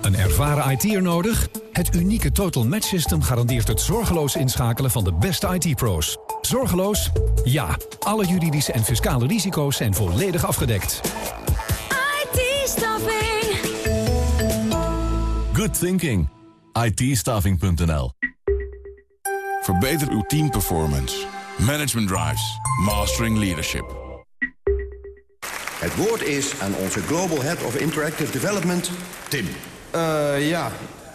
Een ervaren IT'er nodig? Het unieke Total Match System garandeert het zorgeloos inschakelen van de beste IT-pro's. Zorgeloos? Ja. Alle juridische en fiscale risico's zijn volledig afgedekt. IT-staffing. Good thinking. ITstaffing.nl Verbeter uw teamperformance. Management Drives. Mastering Leadership. Het woord is aan onze Global Head of Interactive Development, Tim. Uh, ja,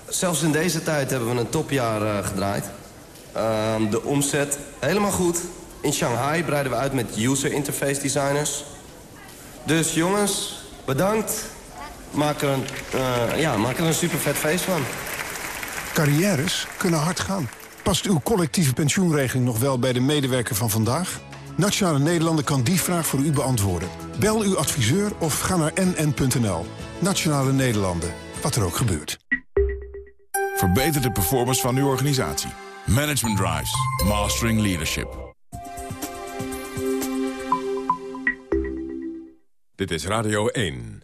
zelfs in deze tijd hebben we een topjaar uh, gedraaid. Ehm, de omzet helemaal goed. In Shanghai breiden we uit met user interface designers. Dus jongens, bedankt. Maak er een, uh, ja, maak er een super vet feest van. Carrières kunnen hard gaan. Past uw collectieve pensioenregeling nog wel bij de medewerker van vandaag? Nationale Nederlanden kan die vraag voor u beantwoorden. Bel uw adviseur of ga naar nn.nl. Nationale Nederlanden, wat er ook gebeurt. Verbeter de performance van uw organisatie. Management Drives. Mastering Leadership. Dit is Radio 1.